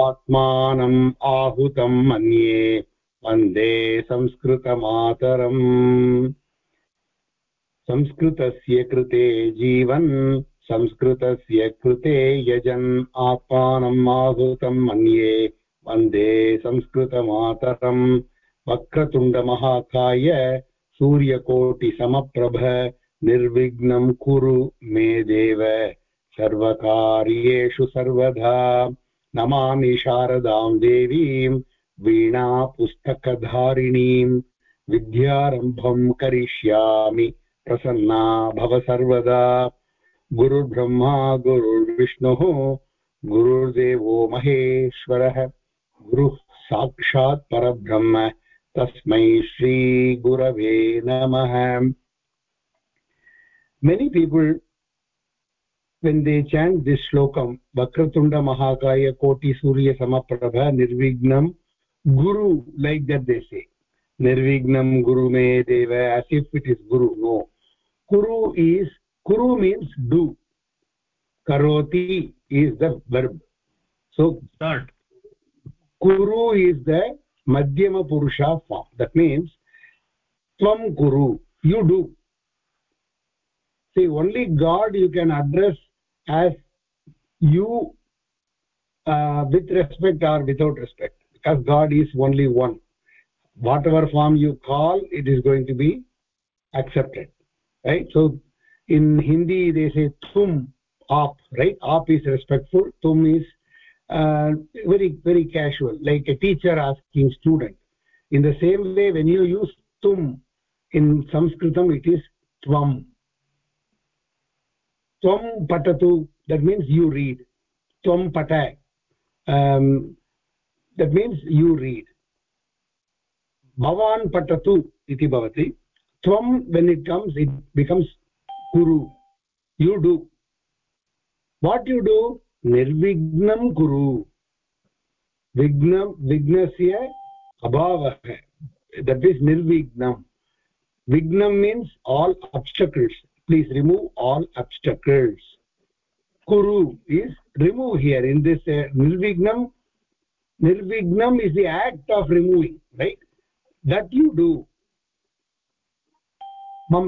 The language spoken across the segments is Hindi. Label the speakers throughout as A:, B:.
A: आत्मानम् आहुतं मन्ये, वंदे संस्कृतमातरम्। संस्कृतस्य कृते जीवन्, संस्कृतस्य कृते यजन् आत्मानम् आहुतं मन्ये, वंदे संस्कृतमातरम्। वक्रतुण्डमहाकाय सूर्यकोटिसमप्रभ, निर्विघ्नं कुरु मे देव। सर्वकार्येषु सर्वदा। नमामि शारदां देवीं, वीणापुस्तकधारिणीं, विद्यारम्भं करिष्यामि, प्रसन्ना भव सर्वदा। गुरुर्ब्रह्मा, गुरुर्विष्णुः, गुरुर्देवो महेश्वरः, गुरुः साक्षात् परब्रह्म, तस्मै श्रीगुरवे नमः। Many people when they chant this slokam vakratunda mahakaya koti surya samaprabha nirvignam guru like that they say nirvignam guru me deva as if it is guru no kuru is kuru means do karoti is the verb so
B: start
A: kuru is the madhyama purusha form that means tvam guru you do see only god you can address as you uh, with respect or without respect because god is only one. Whatever form you call it is going to be accepted right? So in hindi they say tum aap right? Aap is respectful tum is uh, very very casual like a teacher asking student. In the same way when you use tum in sanskritam it is tvam त्वं पठतु दट् मीन्स् यु रीड् त्वं पठ दट् मीन्स् यु रीड् भवान् पठतु इति भवति। त्वं when it comes it becomes कुरु. You do what you do निर्विघ्नं कुरु. विघ्न, विघ्नस्य अभावः. दट् इस् निर्विघ्नं. विघ्नं means all obstacles please remove all obstacles kuru is remove here in this uh, nirvignam nirvignam is the act of removing right that you do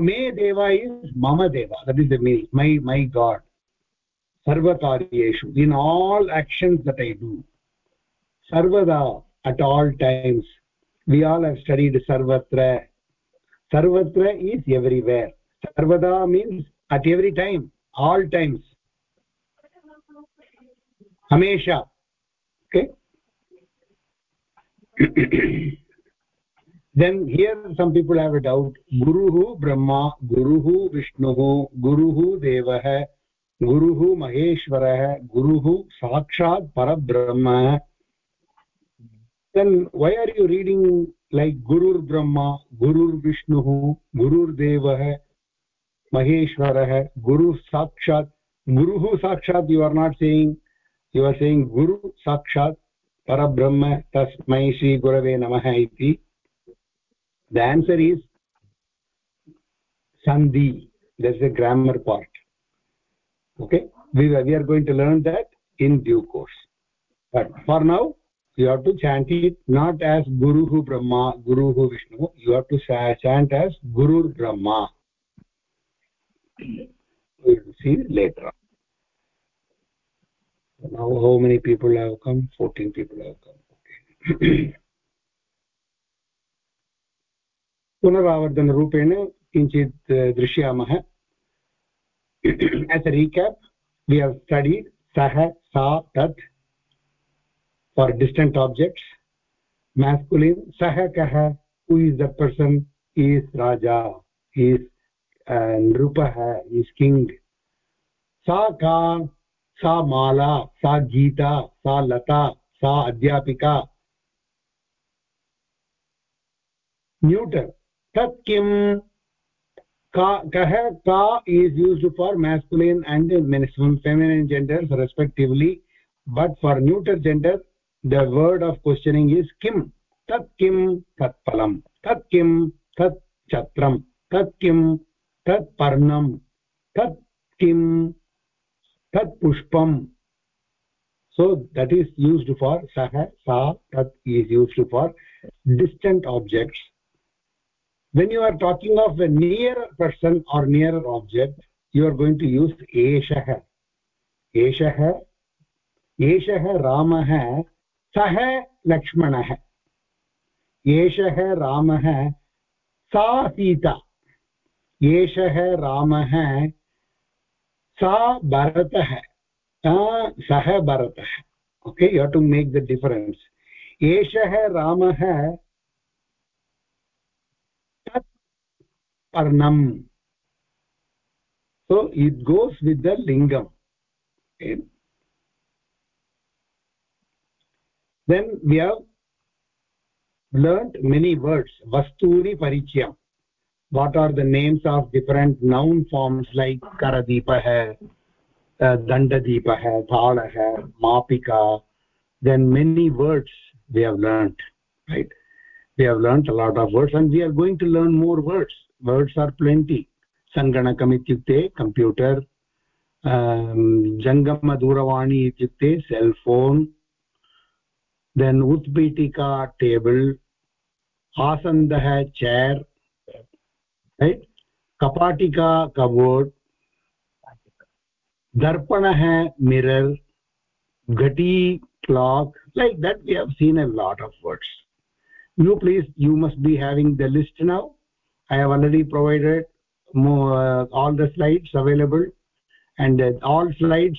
A: me deva is mama deva that is the meaning my my god sarvakaryeshu in all actions that i do sarvada at all times we all have studied sarvatra sarvatra is everywhere sarvada means at every time all times hamesha okay then here some people have a doubt guruhu brahma guruhu vishnuhu guruhu devah guruhu maheshwarah guruhu sakshat parabrahma then why are you reading like gurur brahma gurur Maheshwar गुरु साक्षात्, गुरुः साक्षात् you are not saying you are saying गुरु साक्षात् परब्रह्म तस्मै श्रीगुरवे नमः इति। The answer is sandhi this a grammar part okay we are going to learn that in due course but for now you have to chant it not as गुरुः ब्रह्मा गुरुः Vishnu you have to chant as गुरुर्ब्रह्मा we will see later on now how many people have come 14 people have come okay पुनरावर्तनरूपेण किञ्चित् दृश्यामः as a recap we have studied sah sa tat for distant objects masculine sah kah who is the person is raja is नृपः इस् किङ्ग् सा का सा माला सा गीता सा लता सा अध्यापिका न्यूटर् तत् किम् कः का is used for masculine and feminine genders respectively but for neuter gender the word of questioning is किम तत् किम् तत् फलम् तत् किम् तत् छत्रम् तत् किम् तत् पर्णं तत् किं तत् पुष्पम्। So that is used for सः, सा, तत् is used for distant objects when you are talking of near person or near object you are going to use एषः। एषः एषः रामः, सः लक्ष्मणः। एषः रामः, सा सीता। एषः रामः, सा भरतः सः भरतः। Okay you to make the difference एषः रामः तत् पर्णम्। So it goes with the लिङ्गम् then we have learnt many words. Vasturi parichyam what are the names of different noun forms like karadipah uh, dandadipah thalah mapika? Then many words we have learned right? We have learned a lot of words and we are going to learn more words. Words are plenty. Sanganakam ityukte computer um, jangama duravani ityukte cell phone then utpitika table asandah chair right? Kapatika cupboard darpana hai mirror ghati clock like that we have seen a lot of words. You please you must be having the list now. I have already provided more, uh, all the slides available. And uh, all slides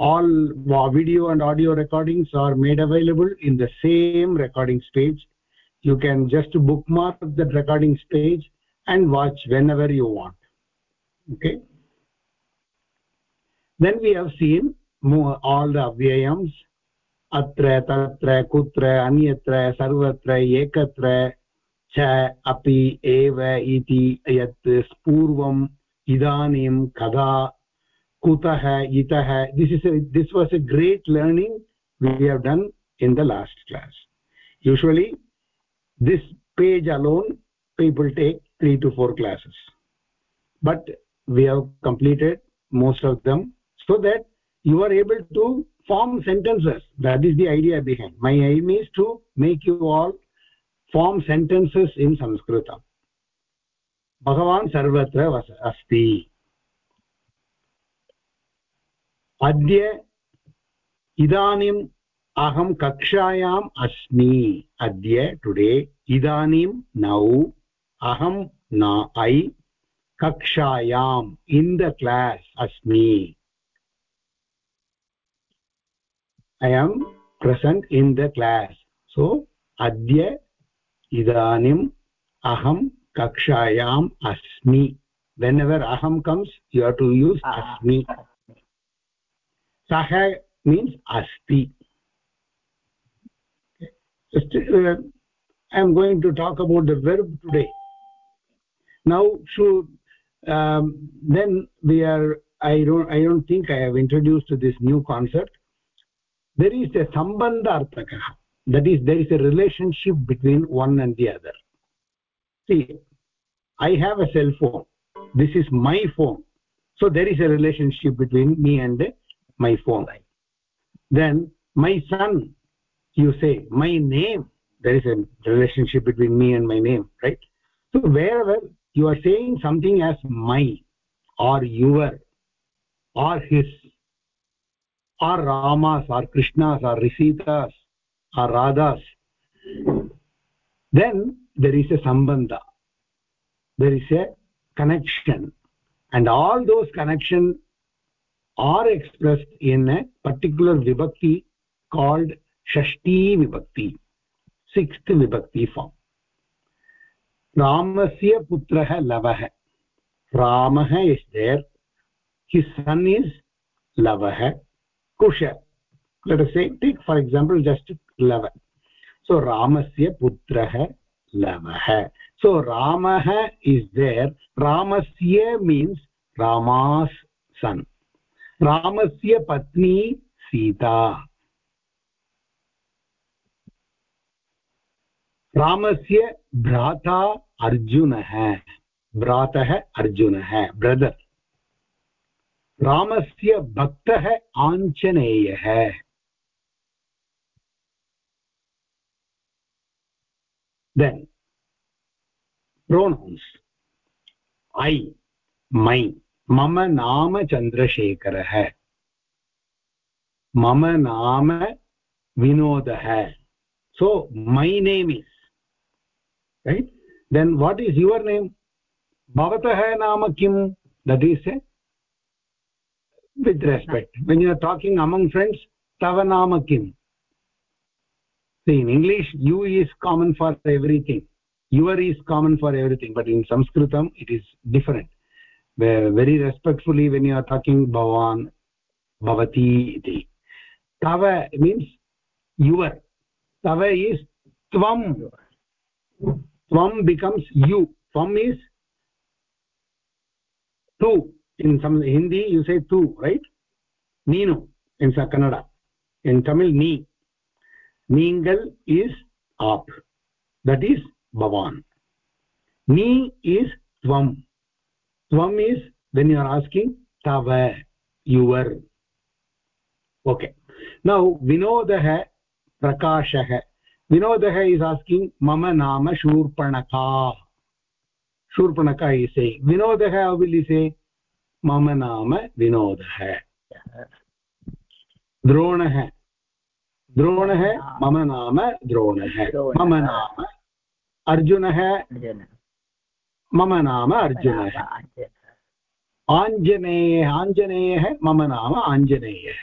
A: all video and audio recordings are made available in the same recordings page. You can just bookmark the recordings page and watch whenever you want okay then we have seen more, all the avyayams atra tatra kutra anyatra sarvatra ekatra च अपि एव इति यत् पूर्वम् इदानीं कदा कुतः इतः this is this was a great learning we have done in the last class usually this page alone people take 3 to 4 classes but we have completed most of them so that you are able to form sentences that is the idea behind my aim is to make you all form sentences in sanskritam भगवान् सर्वत्र अस्ति अद्य इदानीम् अहं कक्षायाम् अस्मि अद्य टुडे इदानीं नौ अहं न ऐ कक्षायाम् इन् द क्लास् अस्मि I am present in the class so adya इदानीम् अहं कक्षायाम् अस्मि whenever aham comes you have to use asmi saha means asti just uh, i am going to talk about the verb today now should um, then we are i don't i don't think i have introduced this new concept. There is a sambandha arthakah that is there is a relationship between one and the other. See i have a cell phone. This is my phone. So there is a relationship between me and my phone. Then my son you say my name. There is a relationship between me and my name right? So wherever you are saying something as my or your or his or ramas or krishnas or risitas or radhas. Then there is a sambandha. There is a connection. And all those connections are expressed in a particular vibhakti called shashti vibhakti sixth vibhakti form रामस्य पुत्रः लवः। रामः इस् देर् हि सन् is लवः, Kush. Let say take for example just Lav. So रामस्य पुत्रः लवः। सो रामः इस् देर् रामस्य मीन्स् रामास् सन् रामस्य पत्नी सीता। रामस्य भ्राता अर्जुनः। भ्रातः अर्जुनः ब्रदर् रामस्य भक्तः आञ्जनेयः। देन् प्रोनौन्स् ऐ मै मम नाम चन्द्रशेखरः मम नाम विनोदः। So my name is right? Then what is your name? Bhavatah naam kim? That is a with respect. When you are talking among friends tava naam kim? See in english you is common for everything. Your is common for everything. But in sanskritam it is different. Very respectfully when you are talking bhavan bhavati iti. Tava means your. Tava is tvam tvam becomes you. Tvam is tu in some hindi you say tu right? Neenu in kannada. In tamil ni. Neengal is aap. That is bhavan. Ni is tvam. Tvam is when you are asking tava your. Okay. Now vinodah prakashah vinodah is asking mama nama shurpanaka shurpanaka is saying vinodah how will he say mama nama vinodah द्रोणः द्रोणः मम नाम द्रोणः मम नाम अर्जुनः मम नाम अर्जुनः आञ्जनेयः आञ्जनेयः मम नाम आञ्जनेयः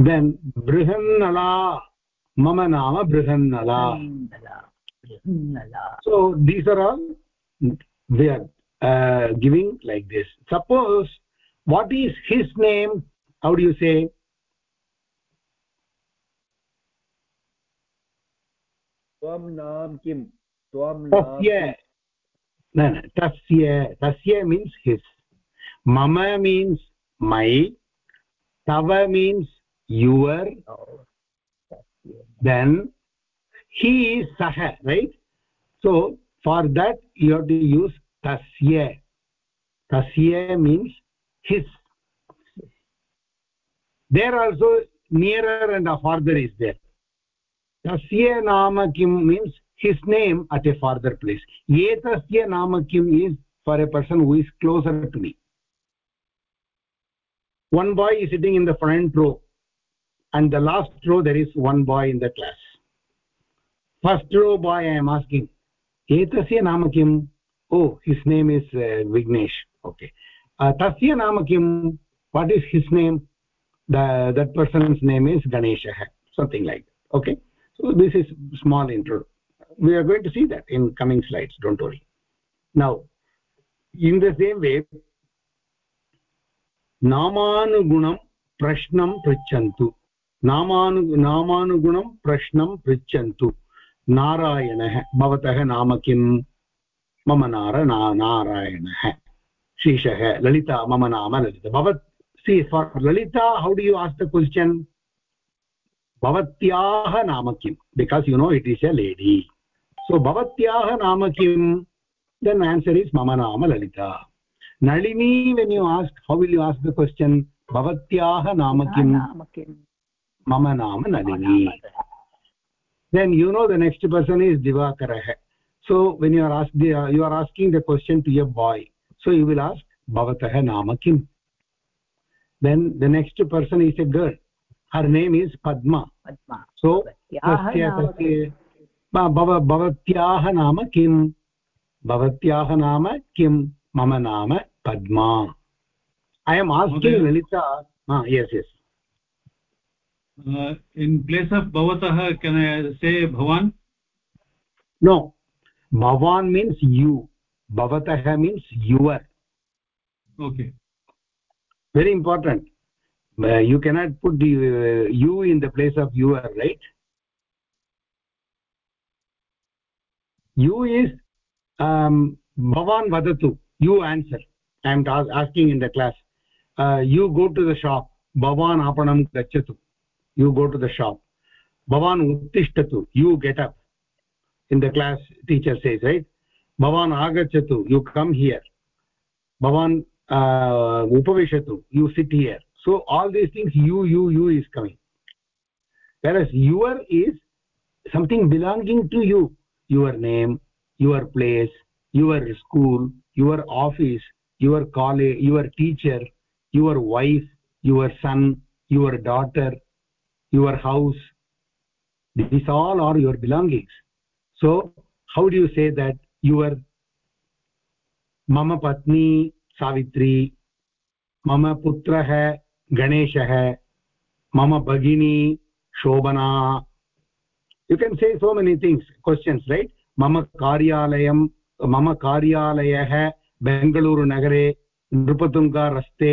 A: then Brihannala मम नाम Brihannala so these are all they are uh, giving like this suppose what is his name how do you say
B: त्वं नाम किं त्वं
A: तस्य न न तस्य तस्य मीन्स् हिस् मम means my tava means your then he is sah right? So for that you have to use tasya tasya means his. There also nearer and a farther is there. Tasya nama kim means his name at a farther place. Etasya nama kim is for a person who is closer to me. One boy is sitting in the front row and the last row there is one boy in the class first row boy i am asking etasya nama kim oh his name is uh, vignesh okay uh, tasya nama kim what is his name the that person's name is ganeshah something like that okay so this is small intro we are going to see that in coming slides don't worry now in the same way नामानुगुणं प्रश्नं पृच्छन्तु नामानु नामानुगुणं प्रश्नं पृच्छन्तु। नारायणः भवतः नाम किं मम नार ना नारायणः। श्रीशः ललिता मम नाम ललिता। भवत् see for Lalita how do you ask the question भवत्याः नाम किं because you know it is a lady so भवत्याः नाम किं देन् आन्सर् इस् मम नाम Lalita. nalini when you ask how will you ask the question? bhavatyah naam kim mama naam nalini then you know the next person is divakarah so when you are asked the, uh, you are asking the question to a boy so you will ask bhavatah naam kim then the next person is a girl her name is padma padma so tasya tasya भवत्याः नाम किं भवत्याः नाम किं मम नाम padma i am asking okay. lalita ah yes yes
C: uh, in place of bhavatah can i say bhavan?
A: No. Bhavan means you. Bhavatah means your.
C: Okay.
A: Very important. Uh, you cannot put the uh, you in the place of your right? You is um bhavan vadatu you answer. I am asking in the class. Uh, you go to the shop. Bhavan apanam gacchatu you go to the shop. Bhavan uttishtatu you get up. In the class teacher says right? Bhavan agachatu you come here. Bhavan uh, upavishatu you sit here. So all these things you you you is coming. Whereas your is something belonging to you. Your name your place your school your office your college your teacher your wife your son your daughter your house these all are your belongings so how do you say that your mama patni savitri mama putrah ganeshah mama bagini shobana you can say so many things questions right mama karyalayam mama karyalayah bengaluru nagare बेङ्गलूरुनगरे नृपतुङ्गारस्ते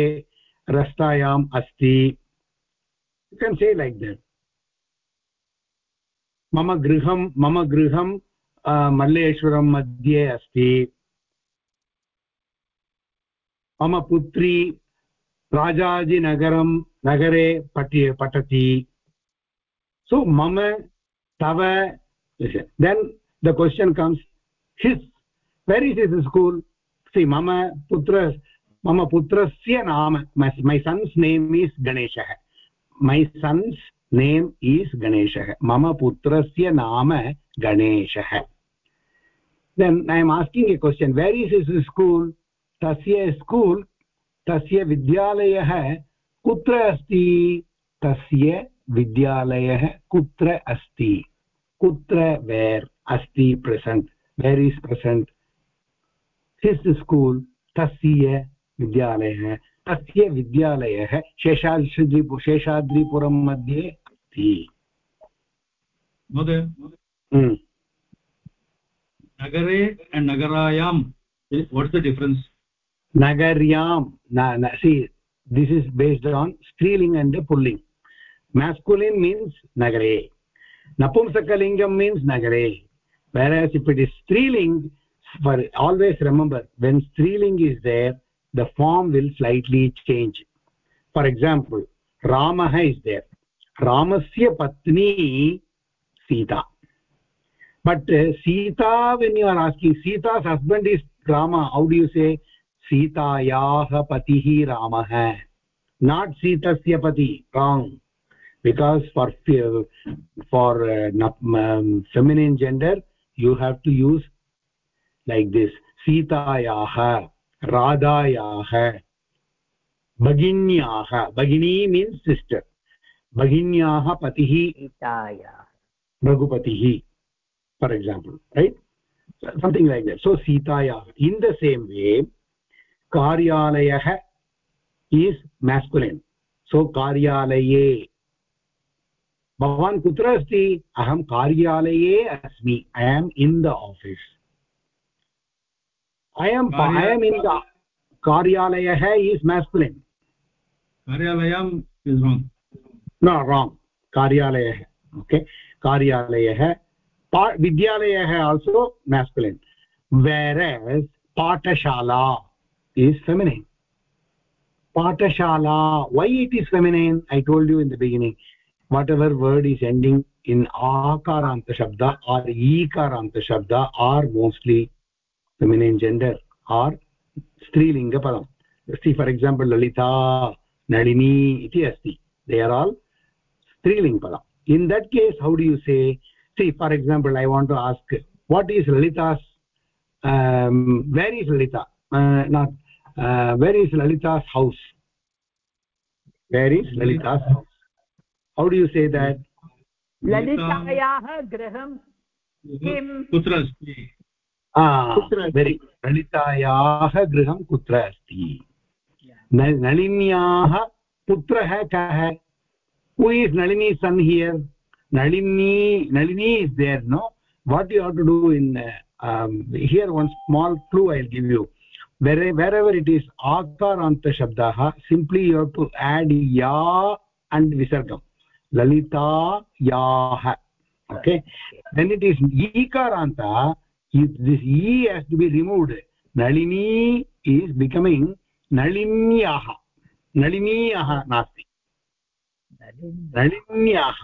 A: रस्तायाम् अस्ति you can say like that मम गृहं मम गृहं मल्लेश्वरं मध्ये अस्ति। मम पुत्री राजाजिनगरं नगरे पठि पठति। सो मम तव then the question comes his where is is school see mama putra mama putrasya naam my, my son's name is my son's name is गणेशः मम पुत्रस्य नाम गणेशः then I am asking a question where is is school तस्य स्कूल् तस्य विद्यालयः कुत्र अस्ति? तस्य विद्यालयः कुत्र अस्ति? कुत्र वेर् अस्ति present where is present his school तस्य विद्यालयः तस्य विद्यालयः शेषाद्रि शेषाद्रिपुरं मध्ये अस्ति।
C: महोदय।
A: हम्म।
C: नगरे नगरायां वाट् इस् द डिफ़रेन्स्
A: नगर्यां न see this is based on स्त्रीलिङ्ग् and पुल्लिङ्ग्। मेस्कुलिन् मीन्स् नगरे। नपुंसकलिङ्गं मीन्स् नगरे। वेर् एस् इट् इस् स्त्रीलिङ्ग् for always remember when स्त्रीलिङ्ग् is there the form will slightly change for example ramah is there ramasya patni sita but uh, sita when you are asking sita's husband is rama how do you say सीतायाः पतिः रामः not सीतस्य पति wrong because for for uh, um, feminine gender you have to use like this सीतायाः राधायाः भगिन्याः भगिनी मीन्स् सिस्टर् भगिन्याः पतिः रघुपतिः for example right something like that so सीतायाः इन् द सेम् वे कार्यालयः ईस् मेस्कुलेन् सो कार्यालये भवान् कुत्र अस्ति अहं कार्यालये अस्मि I am in the office i am i am in the karyalaya is masculine
C: karyalayam is wrong
A: no wrong karyalaya okay karyalaya vidyalaya also masculine whereas patashala is feminine patashala why it is feminine i told you in the beginning whatever word is ending in akaranta shabda or ikaranta shabda are mostly feminine gender or strilinga padam see for example lalita nalini iti asti they are all strilinga padam in that case how do you say see for example i want to ask what is lalita's um, where is lalita uh, not uh, where is lalita's house where is lalita's house how do you say that
D: ललितायाः गृहं किं
C: कुत्र अस्ति
A: वेरि नलितायाः गृहं कुत्र अस्ति नलिन्याः पुत्रः कः who is Nalini son here Nalini Nalini is there no what you have to do in here one small clue I give you where wherever it is आकारान्तशब्दाः simply you have to add या अण्ड् विसर्गं ललितायाः ओके देन् इट् इस् ईकारान्ता this e has to be removed nalini is becoming nalinyah nalinyah nasti nalinyah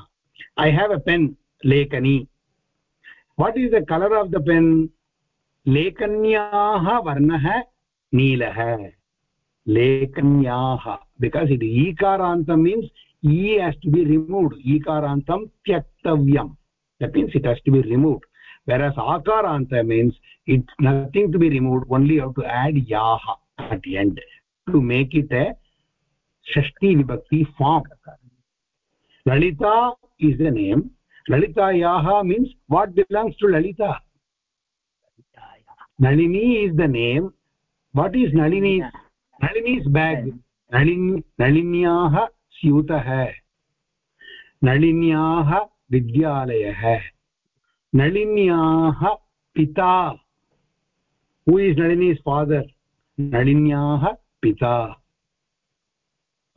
A: i have a pen lekani what is the color of the pen lekanyah varnah neelah lekanyah because it ikarantam means e has to be removed ikarantam tyaktavyam that means it has to be removed whereas akaranta means it's nothing to be removed only you have to add yaha at the end to make it a shashti vibhakti form lalita is the name lalita yaha means what belongs to lalita nalini is the name what is nalini nalini's bag nalini nalinyah स्यूतः नलिन्याः विद्यालयः नलिन्याः पिता हू इस् नलिनीस् फादर् नलिन्याः पिता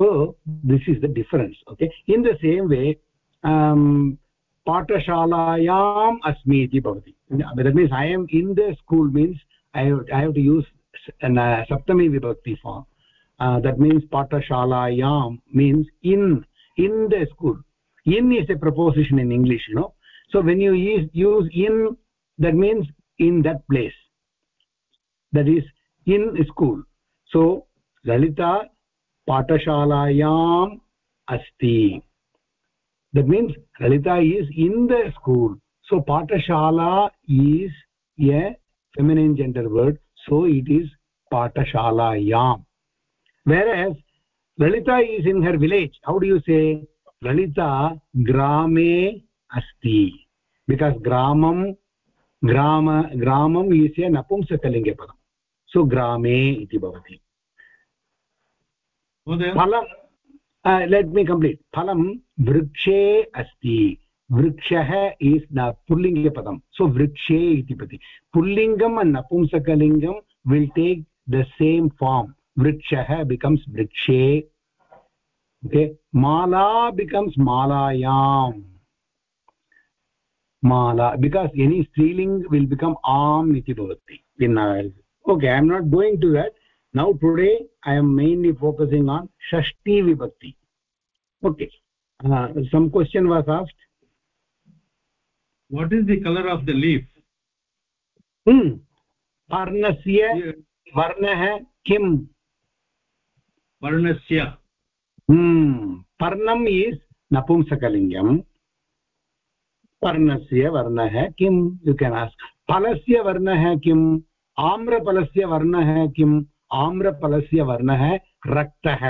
A: so this is the difference okay in the same way um patashalayam asmi iti bhavati that means i am in the school means i have, I have to use an uh, saptami vibhakti form uh, that means patashalayam means in in the school in is a preposition in english you know so when you use, use in that means in that place. That is in school. So lalita patashalayam asti. That means lalita is in the school. So patashala is a feminine gender word. So it is patashalayam whereas lalita is in her village. How do you say? Lalita grame asti because gramam grama gramam is a napumsakalinga padam so grame iti bhavati phalam uh, let me complete phalam vrikshe asti वृक्षः इस् न पुल्लिङ्गपदं सो वृक्षे इति पति पुल्लिङ्गम् and napumsakalingam will take the same form vrikshah becomes vrikshe okay mala becomes malayam माला बिकास् एनी स्त्रीलिङ्ग् विल् बिकम् आम् इति भवति okay I am not going to that now today I am mainly focusing on Shashti विभक्ति okay some question was asked
C: what is the colour of the leaf
A: वर्णस्य वर्णः किम्
C: वर्णस्य
A: पर्णम् इस् नपुंसकलिङ्गम् पर्णस्य वर्णः किं यु केन् आस्क् फलस्य वर्णः किम्? आम्रफलस्य वर्णः किम्? आम्रफलस्य वर्णः रक्तः।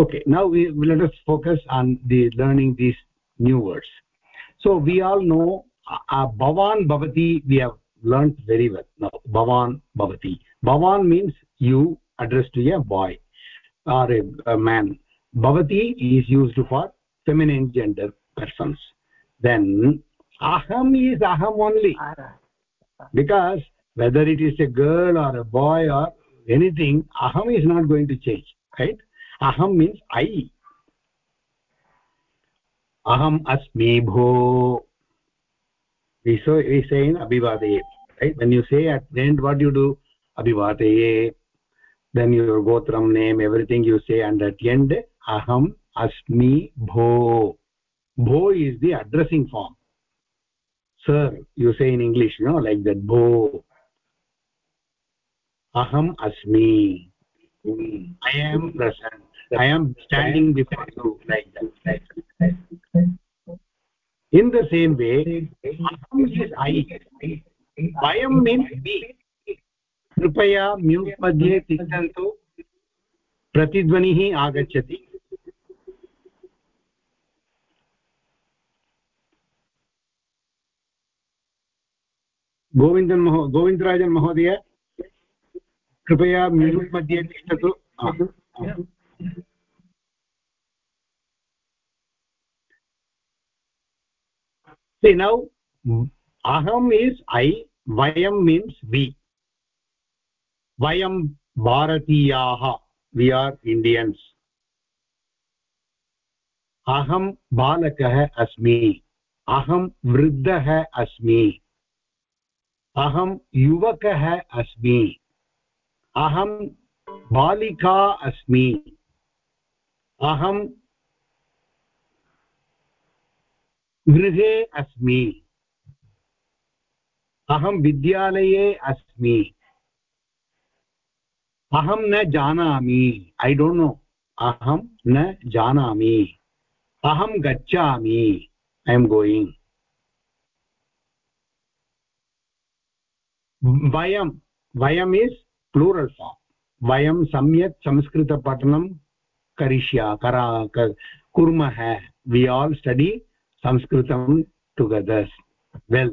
A: Okay now let's focus on the learning these new words so we all know भवान् भवति we have learned very well now भवान् भवति भवान् means you address to a boy or a man भवति is used for feminine gender persons then aham is aham only. Because whether it is a girl or a boy or anything aham is not going to change right? Aham means i. Aham asmi bho. We so we say in abhivadaye right? When you say at the end what do you do? Abhivataye then your gotram name everything you say and at the end aham asmi bho bho is the addressing form sir you say in english you know like that bho aham asmi i am present i am standing before you like that in the same way aham is i vayam means me कृपया म्यूट् मध्ये तिष्ठन्तु प्रतिध्वनिः आगच्छति गोविन्दन् महो गोविन्दराजन् महोदय कृपया म्यूट् मध्ये तिष्ठतु। नौ अहम् इस् ऐ वयं मीन्स् वि वयं भारतीयाः वि आर् इण्डियन्स् अहं बालकः अस्मि अहं वृद्धः अस्मि अहं युवकः अस्मि। अहं बालिका अस्मि। अहं गृहे अस्मि। अहं विद्यालये अस्मि। अहं न जानामि। ऐ डोण्ट् नो अहं न जानामि। aham gacchami i am going. Vayam vayam is plural form vayam samyak samskrita patanam karishya kara kurmah we all study sanskritam together well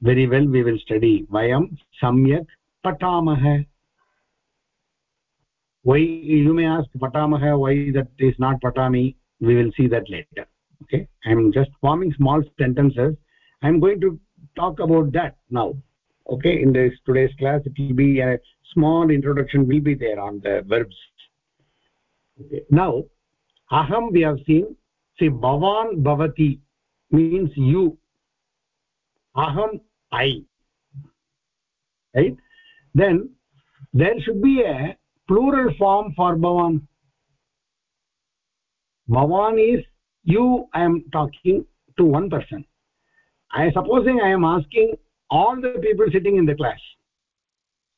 A: very well we will study vayam samyak patamah why you may ask patamah why that is not patami we will see that later okay i am just forming small sentences i am going to talk about that now okay? In this today's class it will be a small introduction will be there on the verbs. Okay. Now aham we have seen see bhavan bhavati means you. Aham i. Right? Then there should be a plural form for bhavan. Bhavan is you i am talking to one person i supposing i am asking all the people sitting in the class.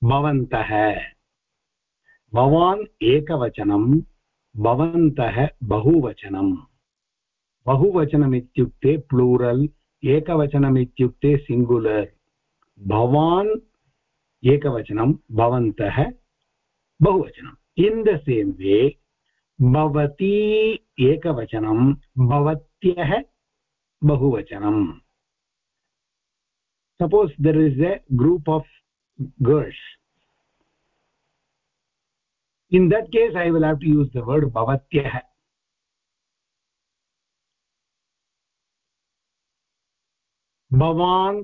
A: bhavantah bhavan ekavachanam भवन्तः बहुवचनम् बहुवचनम् इत्युक्ते प्लूरल् एकवचनम् इत्युक्ते सिङ्गुलर् भवान् एकवचनं, भवन्तः बहुवचनम् इन् द सेम् वे भवती एकवचनं, भवत्यः बहुवचनम्। Suppose there is a group of girls in that case i will have to use the word bhavatyah bhavan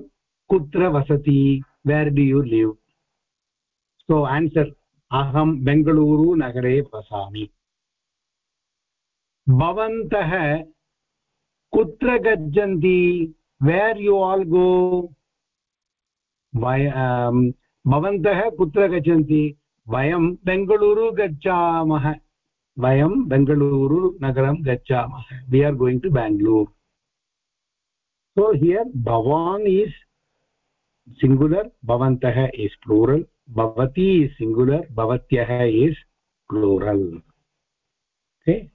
A: kutra vasati where do you live so answer aham bengaluru nagare vasami भवन्तः कुत्र गच्छन्ति where you all go भवन्तः कुत्र गच्छन्ति वयं बेङ्गळूरु गच्छामः वयं बेङ्गळूरु नगरं गच्छामः we are going to Bangalore here bhavan is singular bhavantah is plural bhavati is singular bhavatyah is plural okay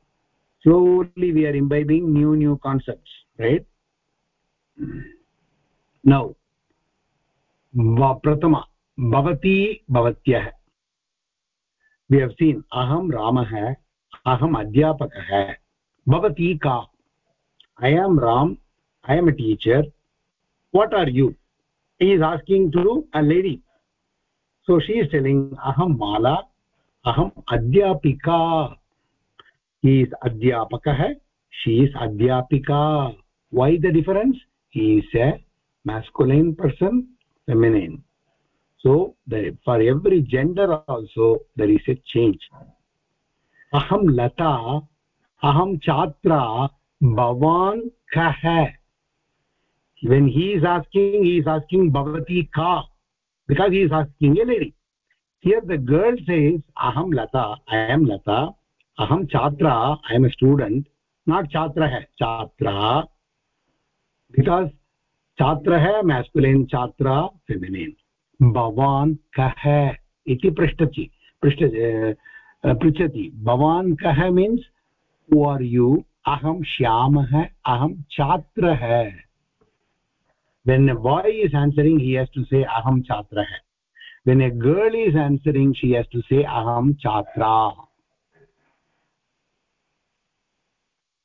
A: slowly we are imbibing new new concepts right now प्रथम, भवती भवत्यः। वि हव् सीन् अहं रामः अहम् अध्यापकः। भवती का? I am Ram I am a teacher what are you is asking to a lady so she is telling अहं माला अहम् अध्यापिका. ईस् अध्यापकः शी इस् अध्यापिका. Why the difference is a masculine person feminine so the, for every gender also there is a change aham lata aham chatra bhavan kah when he is asking he is asking bhavati ka because he is asking a lady here the girl says aham lata i am lata aham chatra i am a student not chatra hai chatra because hai masculine chatra feminine भवान् कः इति पृच्छति पृष्ठ पृच्छति भवान् कः मीन्स् हु आर् यु अहं श्यामः अहं छात्रः when a boy is answering he has to say aham chhatrah when a girl is answering she has to say aham chhatra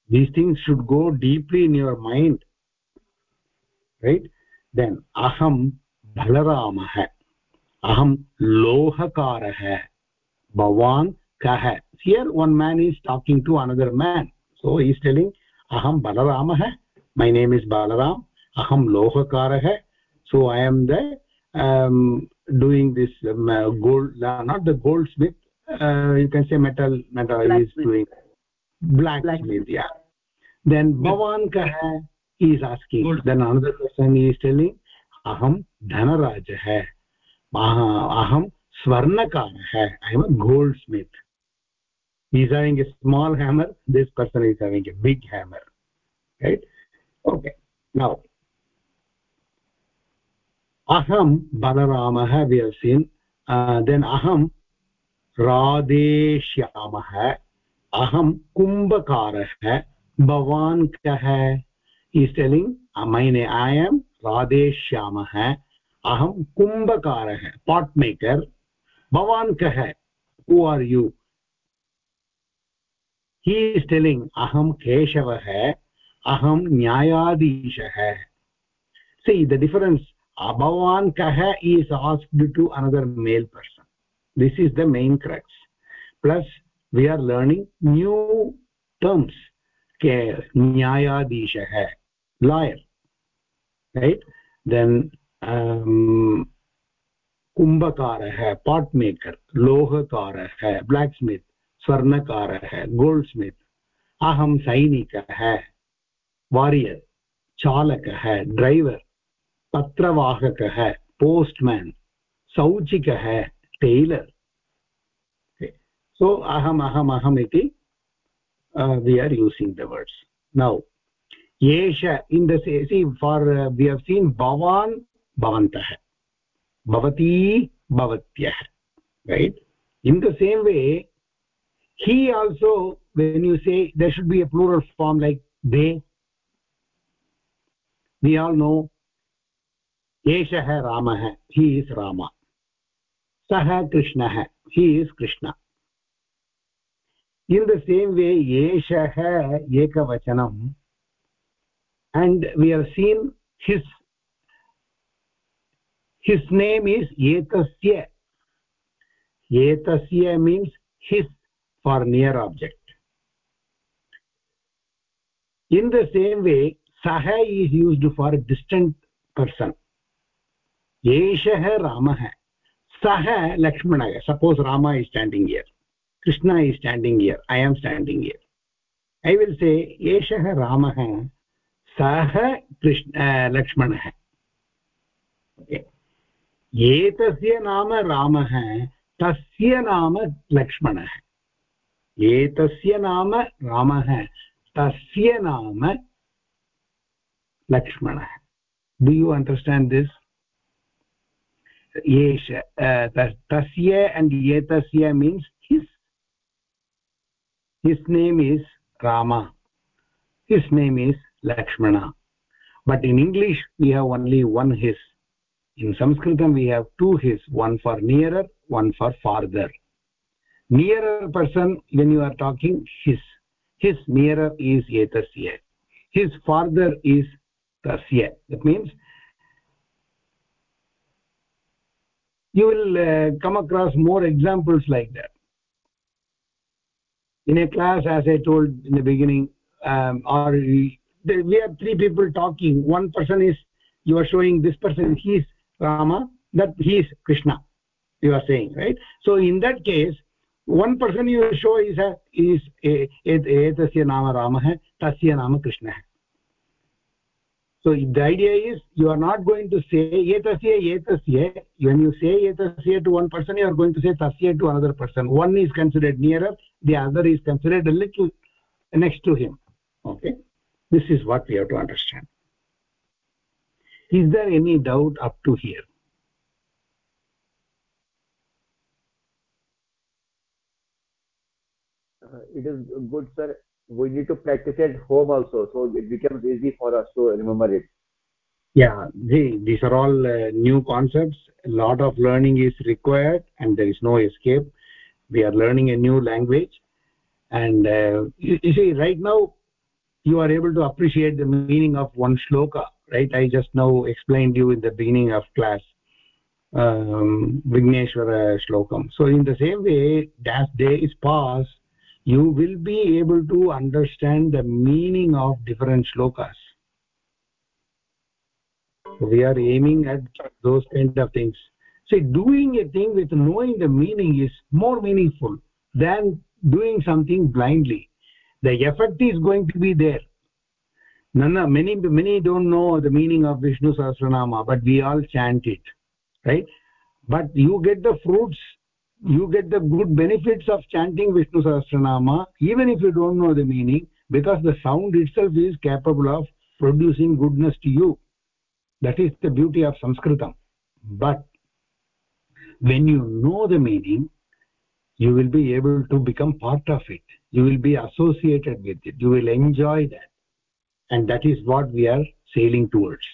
A: these things should go deeply in your mind right then aham बलरामः अहं लोहकारः भवान् कः here one man is talking to another man so is telling अहं बलरामः मै नेम् इस् बलराम् अहं लोहकारः so i am the um, doing this um, uh, gold uh, not the goldsmith uh, you can say metal metal is doing blacksmith black. yeah then bhavan kah he is asking gold. then another person is telling अहं धनराजः अहं स्वर्णकारः I am a goldsmith he's having a small hammer this person is having a big hammer right okay now aham balaramah we have seen uh, then aham radeshyamah aham kumbhakarah kah he is telling name i am radesh shyamah aham kumbhakarah pot maker bhavan kah who are you he is telling aham keshavah aham nyayadishah see the difference bhavan kah is asked to another male person this is the main crux plus we are learning new terms ke lawyer right then um maker लोहकारः blacksmith स्वर्णकारः गोल्ड् स्मित् अहं सैनिकः वारियर् चालकः ड्रैवर् पत्रवाहकः सौचिकः tailor so aham aham aham iti uh, we are using the words now एष in the form we have seen भवान् भवन्तः भवती भवत्यः right in the same way he also when you say they should be a plural form like they we all know एषः रामः हि इस् राम सः कृष्णः he is Krishna in the same way एषः एकवचनं and we have seen his his name is etasya etasya means his for near object in the same way saha is used for distant person एषः रामः सः लक्ष्मणः suppose Rama is standing here Krishna is standing here I am standing here I will say एषः रामः सः कृष्ण लक्ष्मणः। एतस्य नाम रामः, तस्य नाम लक्ष्मणः। एतस्य नाम रामः, तस्य नाम लक्ष्मणः। डु यु अण्डर्स्टाण्ड् दिस् एष tasya and etasya means his his name is rama his name is lakshmana. But in english we have only one his. In sanskritam we have two his one for nearer one for farther. Nearer person when you are talking his. His nearer is etasya his farther is tasya that means you will uh, come across more examples like that. In a class as i told in the beginning um, or we, we have three people talking. One person is you are showing this person he is rama that he is krishna you are saying right? So in that case one person you show is a is a etasya nama ramah tasya nama krishna so the idea is you are not going to say etasya etasya when you say etasya to one person you are going to say tasya to another person. One is considered nearer the other is considered a little next to him okay this is what we have to understand. Is there any doubt up to here?
B: Uh, it is good sir. We need to practice at home also so it becomes easy for us to remember it.
A: Yeah these are all uh, new concepts. A lot of learning is required and there is no escape. We are learning a new language and uh, you, you see right now you are able to appreciate the meaning of one shloka right? I just now explained you in the beginning of class um vigneshwara shlokam. So in the same way as days pass you will be able to understand the meaning of different shlokas. We are aiming at those kind of things. See doing a thing with knowing the meaning is more meaningful than doing something blindly the effect is going to be there. Nana many many don't know the meaning of vishnu sahasranama but we all chant it right? But you get the fruits you get the good benefits of chanting vishnu sahasranama even if you don't know the meaning because the sound itself is capable of producing goodness to you. That is the beauty of sanskritam. But when you know the meaning you will be able to become part of it. You will be associated with it. You will enjoy that. And that is what we are sailing towards.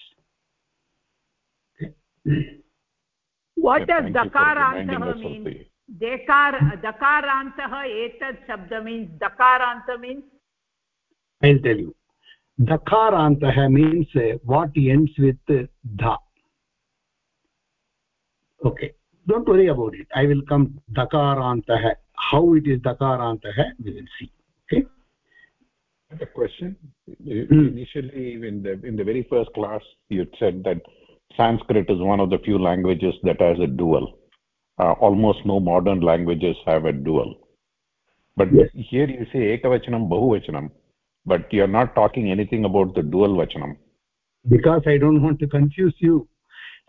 D: What
E: Yeah,
D: does
E: thank you
D: dakarantah mean?
E: the-
D: dekar dakarantah etat shabda means dakaranta means?
A: I'll tell you. Dakarantah means uh, what ends with uh, dha. Okay don't worry about it. I will come dakarantah how it is dakarantah we will see. Okay?
E: A question.
A: Hmm.
E: initially in the in the very first class you said that sanskrit is one of the few languages that has a dual. Uh, almost no modern languages have a dual. But
A: Yes.
E: here you say ekavachanam bahuvachanam but you are not talking anything about the dual vachanam.
A: Because i don't want to confuse you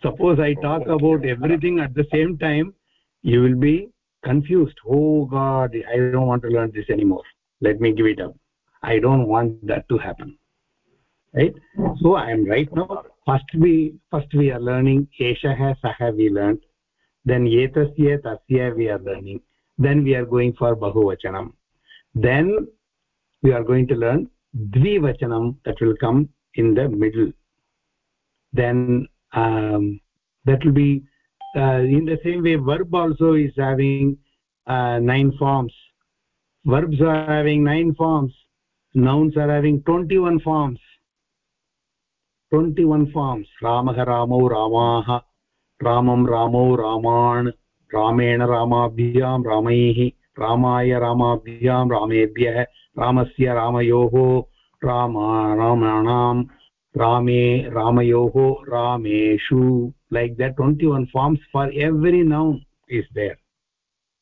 A: suppose i talk
E: Oh.
A: about everything at the same time you will be confused. Oh god i don't want to learn this anymore. Let me give it up. I don't want that to happen. Right? So i am right now. First we first we are learning. Eshah sah we learned. Then etasya tasya we are learning. Then we are going for bahuvachanam. Then we are going to learn dvivachanam that will come in the middle. Then um, that will be uh, in the same way verb also is having uh, nine forms verbs are having nine forms nouns are having 21 forms 21 forms ramah ramau ramah ramam ramau raman रामेण रामाभ्यां रामैः रामाय रामाभ्यां रामेभ्यः रामस्य रामयोः Rama रामाणां rame ramayoho rameshu like that 21 forms for every noun is there.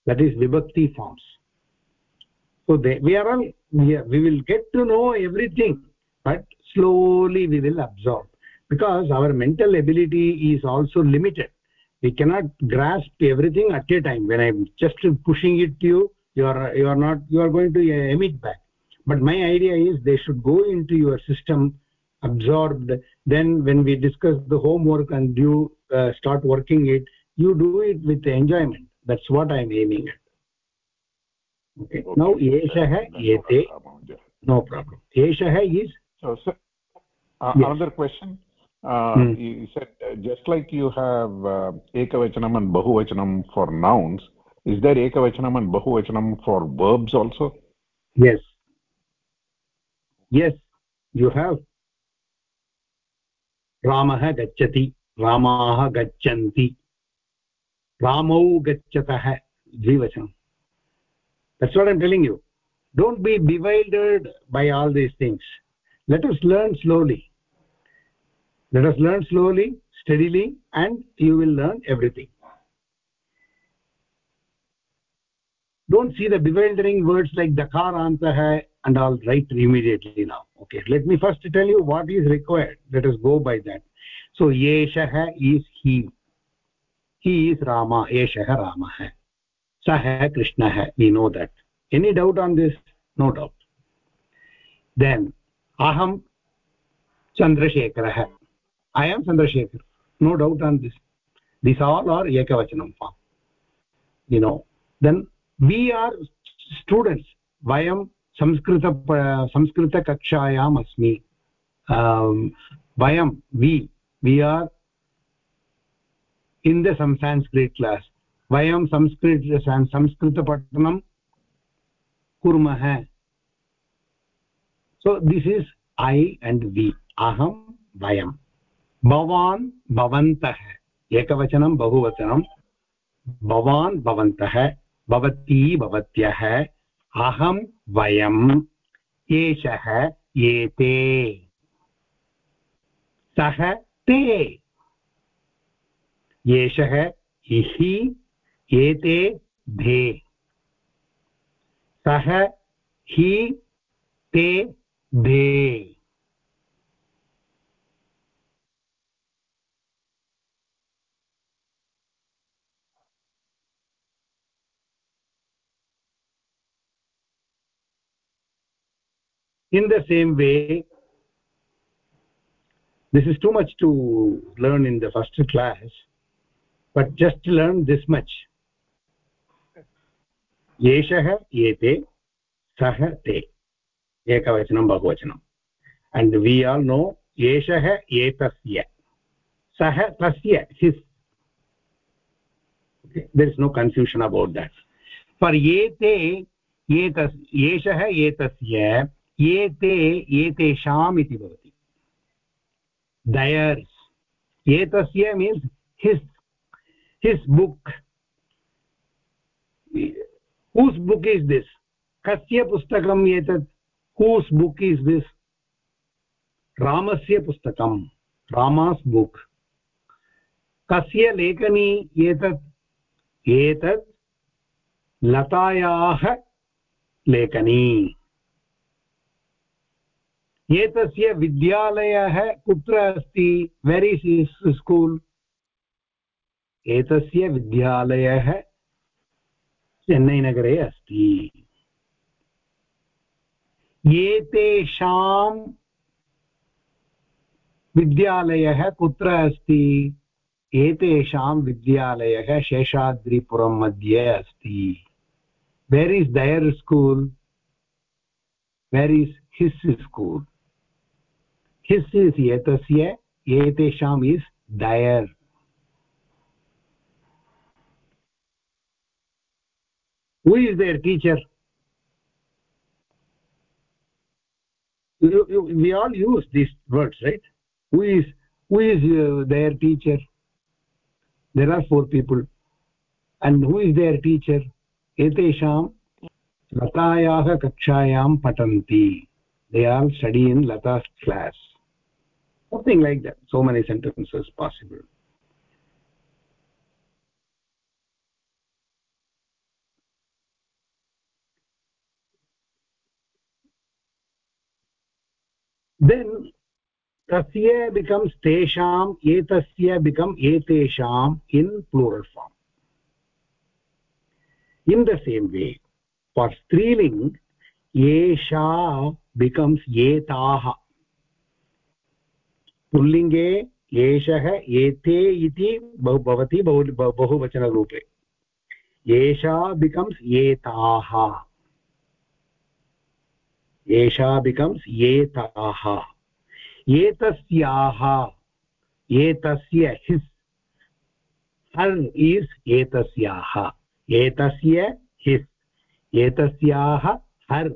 A: That is vibhakti forms. So they, we are all we, are, we will get to know everything but slowly we will absorb. Because our mental ability is also limited. We cannot grasp everything at a time. When i'm just pushing it to you you are you are not you are going to emit back. But my idea is they should go into your system absorbed. Then when we discuss the homework and you uh, start working it you do it with enjoyment. That's what i am aiming at. Okay, okay. now eshah ete no problem. Eshah is
E: so sir, uh,
A: Yes.
E: another question. Uh,
A: Hmm.
E: you said uh, just like you have uh, ekavachanam and bahuvachanam for nouns is there ekavachanam and bahuvachanam for verbs also?
A: Yes. Yes you have रामः गच्छति रामाः गच्छन्ति रामौ गच्छतः द्विवचनं that's what i'm telling you don't be bewildered by all these things let us learn slowly let us learn slowly steadily and you will learn everything don't see the bewildering words like dakar dakarantah and all right immediately now okay let me first tell you what is required. Let us go by that. So yeshah is he. He is rama yeshah ramah sah krishnah we know that. Any doubt on this? No doubt. Then aham chandrasekharah i am chandrasekhar no doubt on this. These all are ekavachanam form. You know. Then we are students. Vayam Sanskrit संस्कृतकक्षायाम् अस्मि वयं we we are in the sanskrit class वयं संस्कृत संस्कृतपठनं कुर्मः. So, this is i and we. aham vayam भवान्, भवन्तः. एकवचनं, बहुवचनं. भवान्, भवन्तः. भवती, भवत्यः. अहं वयम् एषः एते। सः ते। एषः इहि एते धे। सः हि ते धे। in the same way this is too much to learn in the first class but just learn this much एषः एते सः ते एकवचनं बहुवचनम् and we all know एषः एतस्य सः तस्य his okay there is no confusion about that for एते एतस् एषः एतस्य एते, एतेषाम् इति भवति। दयर्स् एतस्य means his his book whose book is this कस्य पुस्तकम् एतत्? हूस् बुक् इस् दिस् रामस्य पुस्तकं रामास् बुक् कस्य लेखनी एतत्? एतत् लतायाः लेखनी। एतस्य विद्यालयः कुत्र अस्ति? वेर् इस् स्कूल् एतस्य विद्यालयः चेन्नैनगरे अस्ति। एतेषां विद्यालयः कुत्र अस्ति? एतेषां विद्यालयः शेषाद्रिपुरं मध्ये अस्ति। Where is their school where is his school his is एतस्य एतेषाम् is their who is their teacher you, you, we all use these words right who is who is uh, their teacher there are four people and who is their teacher etesham latayaah kakshayam patanti they all study in lata's class something like that. So many sentences possible. Then tasya becomes tesham etasya become etesham in plural form. In the same way for striling esha becomes etah पुल्लिङ्गे एषः एते इति बहु भवति बहु बहुवचनरूपे। एषा बिकम्स् एताः एषा बिकम्स् एताः एतस्याः एतस्य हिस् हर् इस् एतस्याः एतस्य हिस् एतस्याः her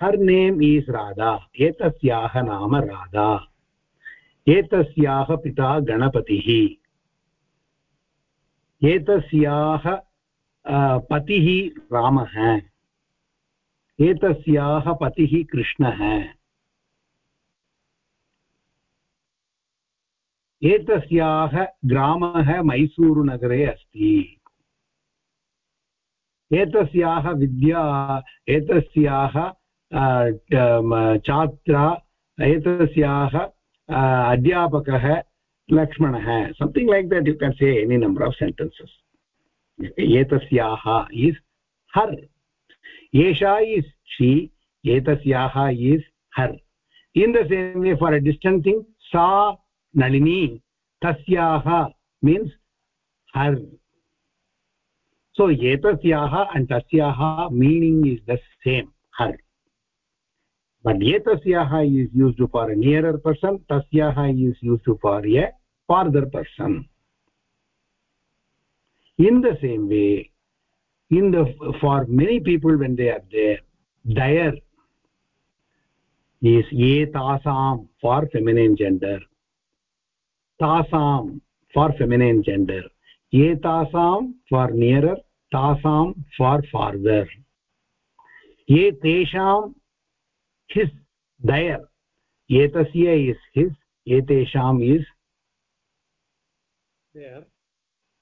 A: her name is Radha एतस्याः नाम राधा एतस्याः पिता गणपतिः। एतस्याः पतिः रामः। एतस्याः पतिः कृष्णः। एतस्याः ग्रामः मैसूरुनगरे अस्ति। एतस्याः विद्या, एतस्याः छात्रा एतस्याः अध्यापकः लक्ष्मणः something like that you can say any number of sentences एतस्याः इस् हर् एषा इस् शी एतस्याः is her in the same way for a distancing सा नलिनी तस्याः means her so etasyaha and tasyaha meaning is the same, her. But etasyaha is used for a nearer person tasyaha is used for a farther person in the same way in the for many people when they are there dire is etasam for feminine gender tasam for feminine gender etasam for nearer tasam for farther ye tesham his their एतस्य इस् हिस् एतेषाम् is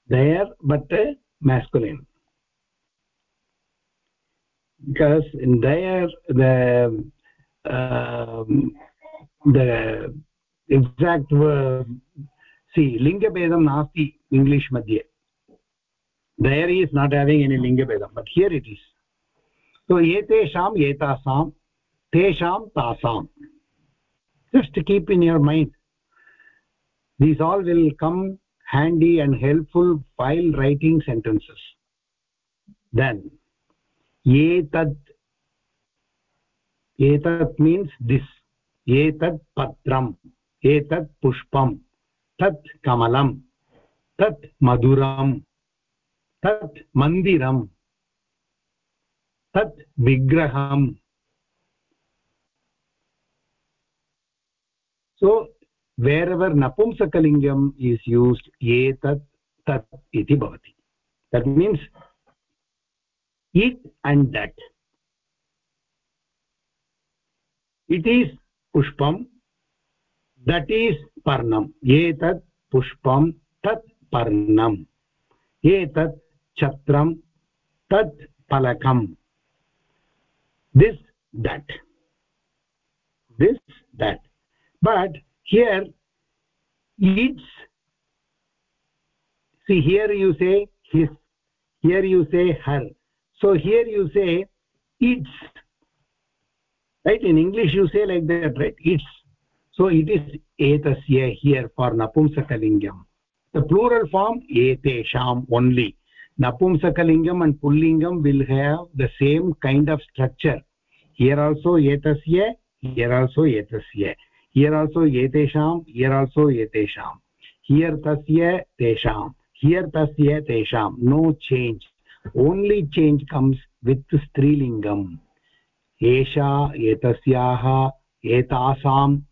A: their but masculine because their the exact सि लिङ्गभेदं नास्ति इङ्ग्लिष् मध्ये there is not having any लिङ्गभेदं but here it is so एतेषाम् एतासाम् tesham tasam just to keep in your mind these all will come handy and helpful while writing sentences then etat etat means this etat patram etat pushpam tat kamalam tat maduram tat mandiram tat vigraham so wherever napumsakalingam is used etat tat iti bhavati that means it and that it is pushpam that is parnam etat pushpam tat parnam etat chatram tat palakam this that this that but here it's see here you say his here you say her. So here you say it's right? In english you say like that right? It's. So it is etasya here for napumsakalingam the plural form etesham only. Napumsakalingam and pullingam will have the same kind of structure. Here also etasya here also etasya here also etesham here also etesham here tasya tesham here tasya tesham. No change. Only change comes with strilingam esha etasyaah etasam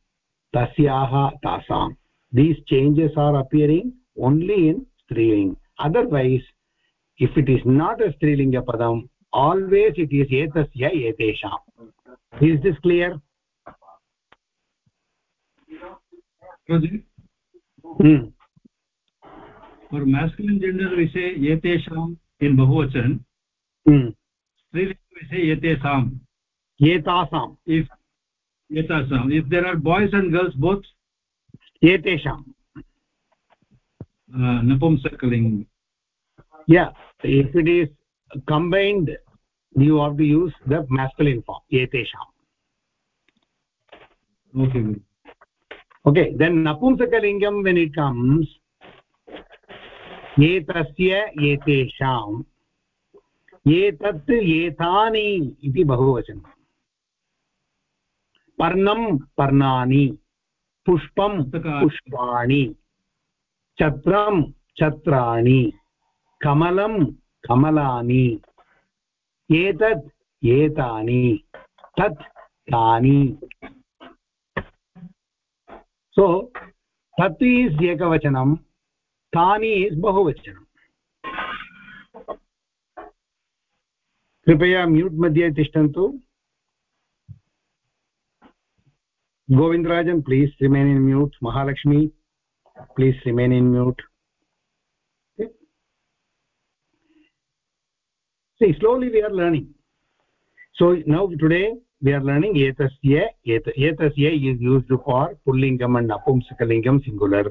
A: tasyaah tasam. These changes are appearing only in striling. Otherwise if it is not a strilinga padam always it is etasya etesham. Is this clear?
C: क्यों हम्म। और मैस्कुलिन जेंडर विषय ये तेषाम इन
A: बहुवचन।
C: हम्म। स्त्रीलिंग विषय ये
A: तेषाम
C: ये तासाम इफ़ ये तासाम if there are boys and girls both
A: ये
C: तेषाम नपुंसकलिंग।
A: या if it is combined you have to use the masculine form ये तेषाम
C: okay okay.
A: Okay then napumsakalingam when it comes etasya etesham एतत् एतानि इति बहुवचनं। पर्णं पर्णानि पुष्पं पुष्पाणि छत्रं छत्राणि कमलं कमलानि एतत् एतानि तत् तानि सो तत् इस् एकवचनं, तानि इस् बहुवचनम् कृपया म्यूट् मध्ये तिष्ठन्तु। Govindarajan, please remain in mute. Mahalakshmi, please remain in mute. See, slowly we are learning. So, now, today we are learning etasya et etasya is used for pullingam and napumsakalingam singular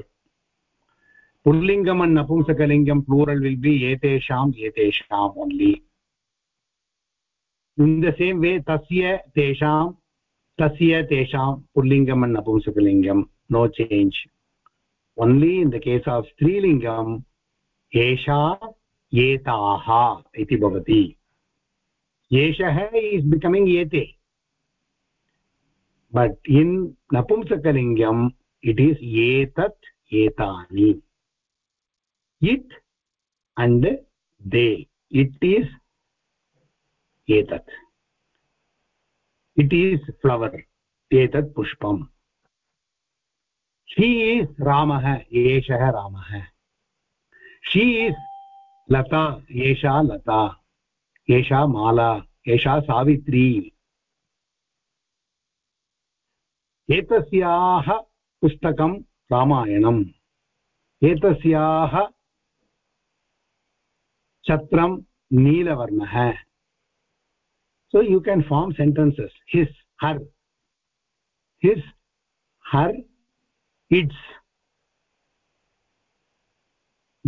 A: pullingam and napumsakalingam plural will be etesham etesham only in the same way tasya tesham tasya tesham pullingam and napumsakalingam no change only in the case of strilingam esha एताः इति भवति एषः इस् बिकमिङ्ग् एते बट् इन् नपुंसकलिङ्गम् इट् इस् एतत् एतानि it and they it is एतत् इट् इस् फ्लवर् एतत् पुष्पम् शी इस् रामः एषः रामः शी इस् लता एषा लता एषा माला एषा सावित्री एतस्याः पुस्तकं रामायणम्। एतस्याः छत्रं नीलवर्णः। So you can form sentences his her his her its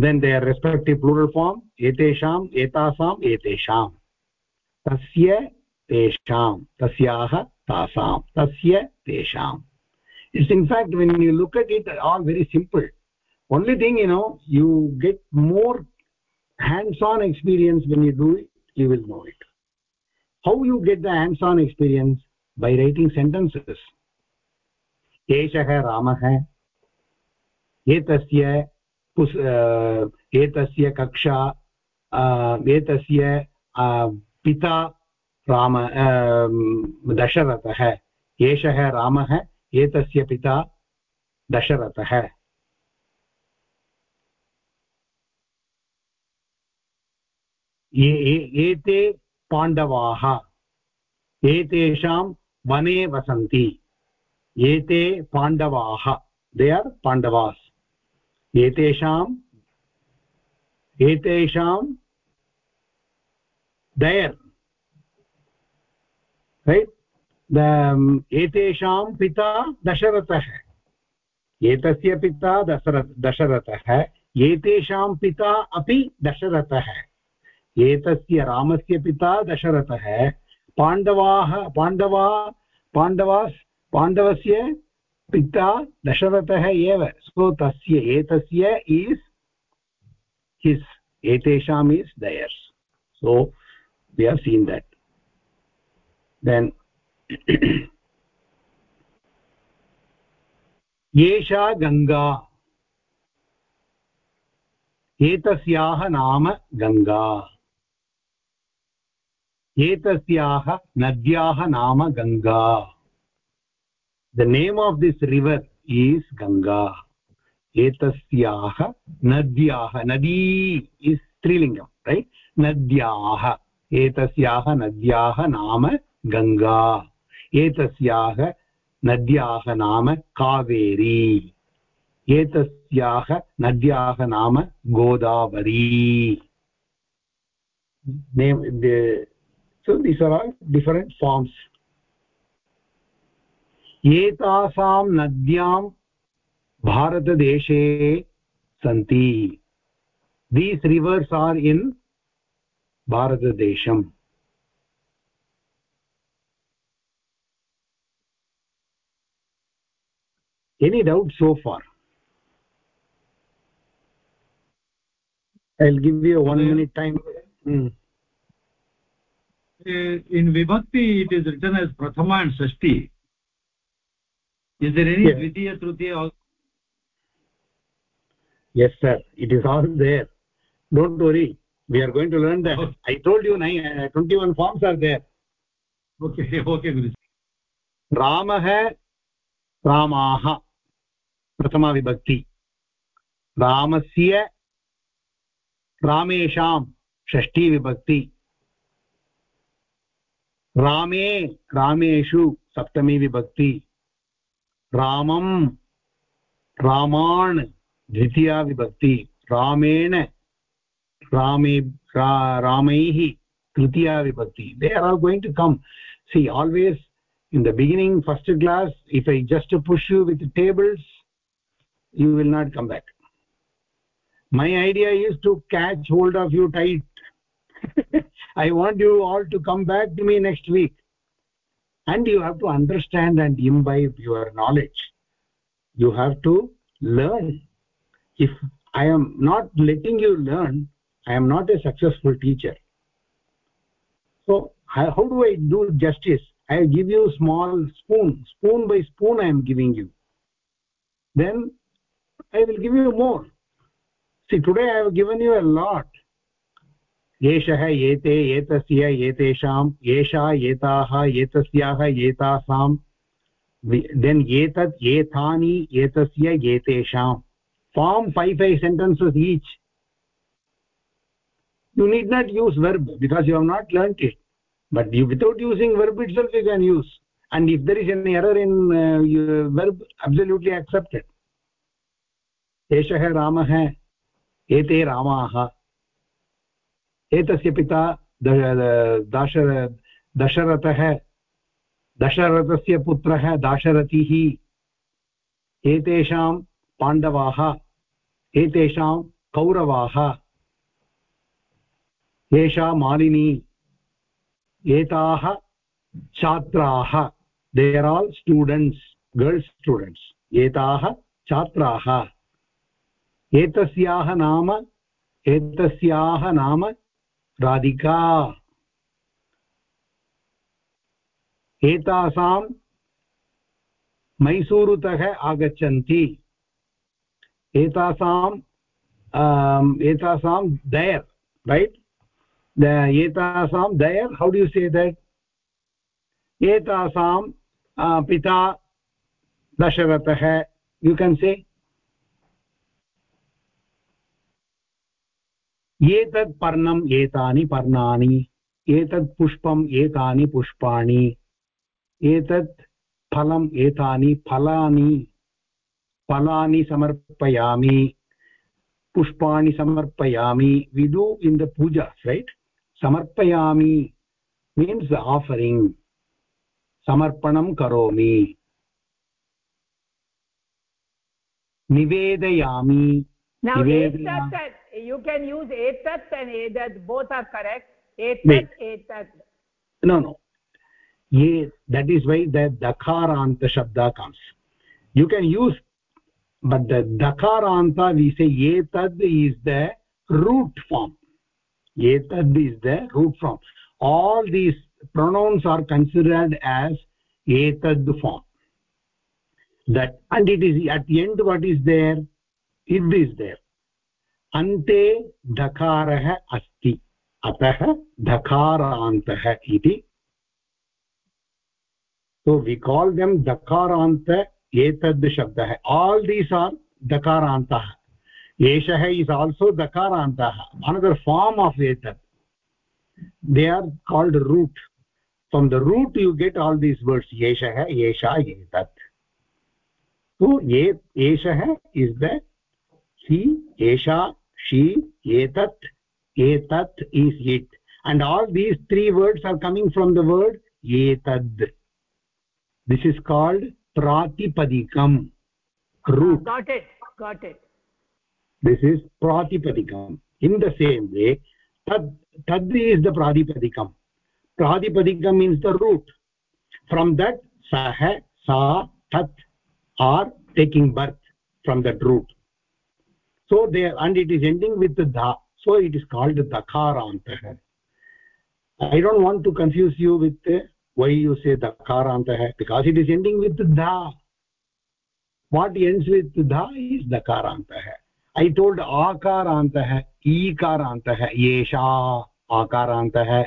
A: then they are respective plural form एतेषाम्, एतासाम् एतेषां तस्य तेषां तस्याः tasam tasya tesham it's in fact when you look at it all very simple only thing you know you get more hands on experience when you do it you will know it how you get the hands on experience by writing sentences एषः रामः एतस्य पुस् एतस्य कक्षा एतस्य पिता राम दशरथः। एषः रामः, एतस्य पिता दशरथः। एते पाण्डवाः, एतेषां वने वसन्ति। एते पाण्डवाः दे आर् पाण्डवास्। एतेषाम् एतेषां दयर् रैट् एतेषां पिता दशरथः। एतस्य पिता दशरथ, दशरथः। एतेषां पिता अपि दशरथः। एतस्य रामस्य पिता दशरथः। पाण्डवाः, पाण्डवा पाण्डवास् पाण्डवस्य पिता दशरथः एव। सो तस्य, एतस्य इस् हिस् एतेषाम् is theirs so we have seen that then एषा गङ्गा एतस्याः नाम गङ्गा एतस्याः नद्याः नाम Ganga the name of this river is ganga etasyaah nadyah nadi is strilingam right nadyah एतस्याः नद्याः नाम गङ्गा एतस्याः नद्याः नाम कावेरी। एतस्याः नद्याः नाम गोदावरी। Different forms. एतासां नद्यां भारतदेशे सन्ति। दीस् रिवर्स् आर् इन् भारतदेशम्। Any doubt so far i'll give you a one minute time hmm.
C: in vibhakti it is written as prathama and shashti is there any
A: yes.
C: dvitiya tritiya also
A: yes sir it is all there don't worry we are going to learn that
C: okay.
A: i told you nine, uh, 21 forms are there
C: okay okay guru
A: रामः रामाः प्रथमा विभक्ति। रामस्य रामेषां षष्ठी विभक्ति। रामे, रामेषु सप्तमी विभक्ति। रामं रामान् द्वितीया विभक्ति। रामेण, रामे रामैः तृतीया विभक्ति। They are are going to come see always in the beginning first class if I just push with tables you will not come back. My idea is to catch hold of you tight. I want you all to come back to me next week. And you have to understand and imbibe your knowledge. You have to learn. If i am not letting you learn i am not a successful teacher. So how do i do justice? I give you small spoon. Spoon by spoon i am giving you. Then i will give you more see today i have given you a lot एषः एते एतस्य एतेषाम् एषा एताः एतस्याः एतासां देन् एतत् एतानि एतस्य एतेषां form five five sentences each you need not use verb because you have not learnt it but you without using verb itself you can use and if there is any error in uh, verb absolutely accept it एषः रामः एते रामाः। एतस्य पिता दाश दशरथः, दशरथस्य पुत्रः दाशरथिः। एतेषां पाण्डवाः, एतेषां कौरवाः। एषा मालिनी, एताः छात्राः। They are all students girls students एताः छात्राः। एतस्याः नाम एतस्याः नाम राधिका। एतासां मैसूरुतः आगच्छन्ति। एतासां अं, एतासां दयर् रैट् एतासां दयर् हौ डु यु से दट् एतासां अं, पिता दशरथः यु केन् से एतत् पर्णम् एतानि पर्णानि एतत् पुष्पम् एतानि पुष्पाणि एतत् फलम् एतानि फलानि फलानि समर्पयामि पुष्पाणि समर्पयामि. We do in the puja right समर्पयामि मीन्स् आफरिङ्ग् समर्पणं करोमि। निवेदयामि।
D: Etat you can use etat and edat both are correct. Etat etat
A: no no. Ye that is why the dakaranta shabda comes. You can use but the dakaranta we say etad is the root form. Etad is the root form. All these pronouns are considered as etad form. That and it is at the end what is there? Id is there अन्ते धकारः अस्ति। अतः धकारान्तः इति। सो वि काल् देम् धकारान्त, एतद् शब्दः। आल् दीस् आर् धकारान्तः। एषः इस् आल्सो धकारान्तः। अनदर् फार्म् आफ् एतत् they are called root from the root you get all these words एषः, एषा, एतत्। एषः इस् दी एषा she etat etat is it and all these three words are coming from the word etad this is called pratipadikam root
D: ah, got it got it
A: this is pratipadikam in the same way tad tad is the pratipadikam pratipadikam means the root from that sah sa tat are taking birth from that root so there and it is ending with the dha so it is called dakarantah i don't want to confuse you with why you say dakarantah because it is ending with dha what ends with dha is dakarantah i told akarantah ikarantah yesha akarantah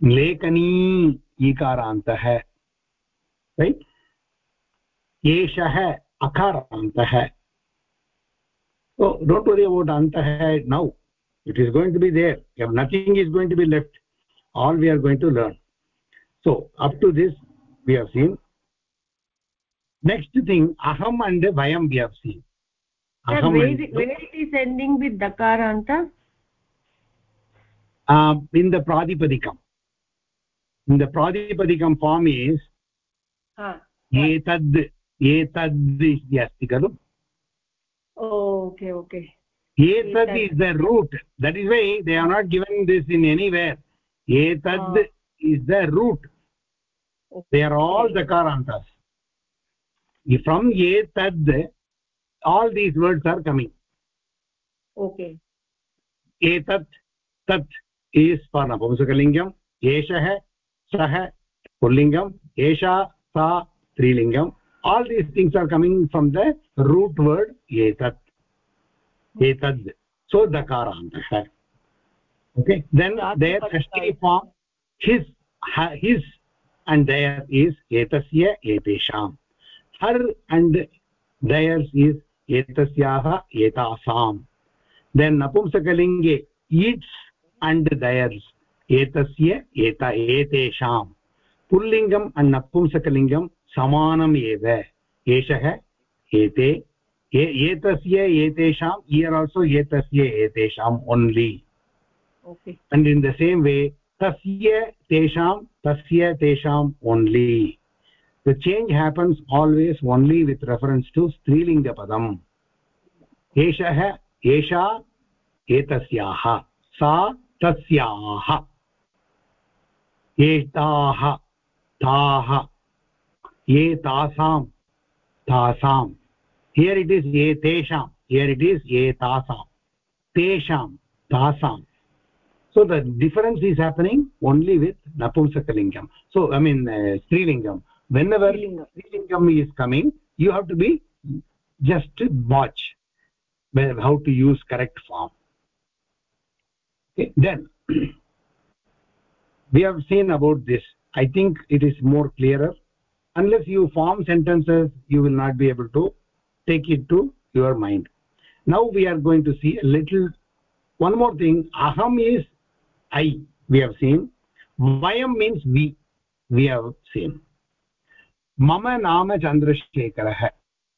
A: लेखनी ईकारान्तः रैट् एषः अकारान्तः so don't worry about antaha now. It is going to be there. Nothing is going to be left. All we are going to learn. So up to this we have seen. Next thing aham and vayam we have seen.
F: Aham where, and, where it is ending with dakaranta
A: uh, um, in the pradipadikam. In the pradipadikam form is etad etad asti kalu
F: okay okay
A: etad is the root that is why they are not given this in anywhere etad oh. is the root okay. they are all dakarantas from etad all these words are coming
F: okay
A: etat tat is for napumsakalingam eshah sah pullingam esha sa strilingam all these things are coming from the root word etat एतद् सो। दकारः अन्तः okay then their Shashthi form his his and their is एतस्य एतेषां। हर् अण्ड् देयर्स् इस् एतस्याः एतासां। देन् नपुंसकलिङ्गे इट्स् अण्ड् दयर्स् एतस्य एत एतेषां। पुल्लिङ्गम् अण्ड् नपुंसकलिङ्गं समानम् एव। एषः एते एतस्य एतेषां इयर् आल्सो एतस्य एतेषाम् only and in the same way तस्य तेषां तस्य तेषाम् only the change happens always only with reference to स्त्रीलिङ्गपदम्. एषः एषा एतस्याः सा तस्याः. एताः ताः ये तासाम्. Here it is etesham here it is etasam tesham tasam. So the difference is happening only with napumsakalingam so i mean uh, strilingam whenever strilingam is coming you have to be just watch how to use correct form. Okay then we have seen about this. I think it is more clearer. Unless you form sentences you will not be able to take it to your mind now we are going to see a little one more thing aham is i we have seen vayam means we we have seen mama nama chandrasekharah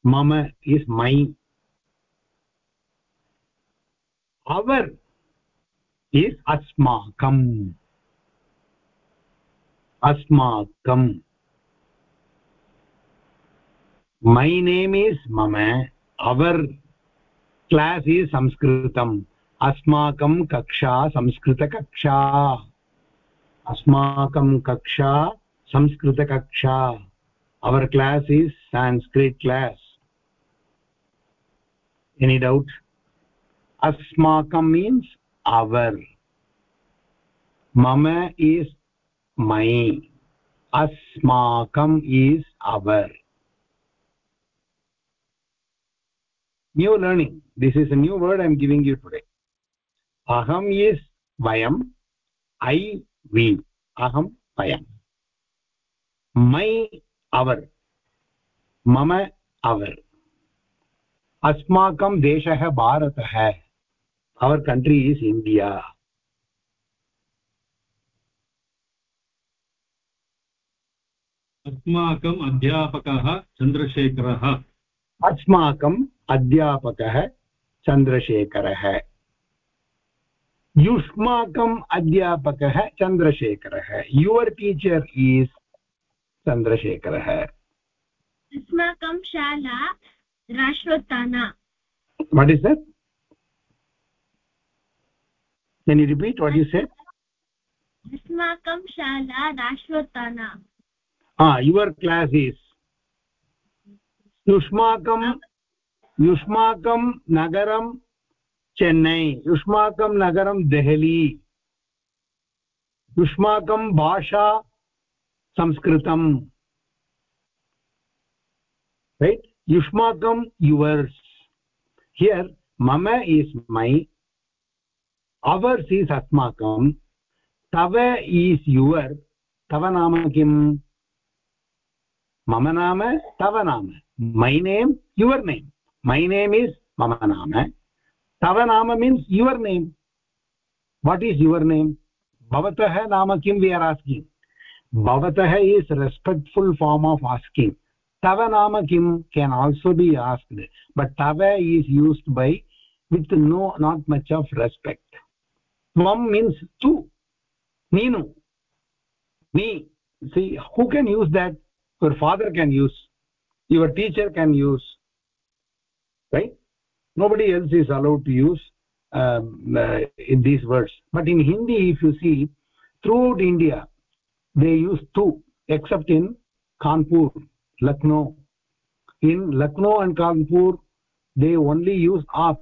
A: mama is my our is asmakam asmakam my name is mama our class is sanskritam अस्माकं कक्षा संस्कृतकक्षा अस्माकं कक्षा संस्कृतकक्षा our class is sanskrit class any doubt asmakam means our mama is my asmakam is our new learning this is a new word i am giving you today aham is vayam i we aham vayam my our mama our अस्माकं देशः भारतः our country is india
C: अस्माकम् अध्यापकः चन्द्रशेखरः
A: अस्माकम् अध्यापकः चन्द्रशेखरः युष्माकम् अध्यापकः चन्द्रशेखरः युवर् टीचर् ईस् चन्द्रशेखरः
F: अस्माकं शाला राष्ट्रोत्थाना।
A: What is that? Can you repeat what you said?
F: अस्माकं शाला राष्ट्रोत्थाना।
A: Ah your class is युष्माकं युष्माकं नगरं चेन्नै युष्माकं नगरं देहली युष्माकं भाषा संस्कृतं right yushmakam yours here mama is my ours is asmakam tava is your tava nama kim mama nama tava nama my name your name my name is mama nama tava nama means your name what is your name bhavatah nama kim we are asking bhavatah is respectful form of asking tava nama kim can also be asked but tava is used by with no not much of respect tvam means tu neenu me see who can use that your father can use your teacher can use right? Nobody else is allowed to use um, uh, in these words. But in hindi if you see throughout india they use tu except in kanpur lucknow. In lucknow and kanpur they only use aap.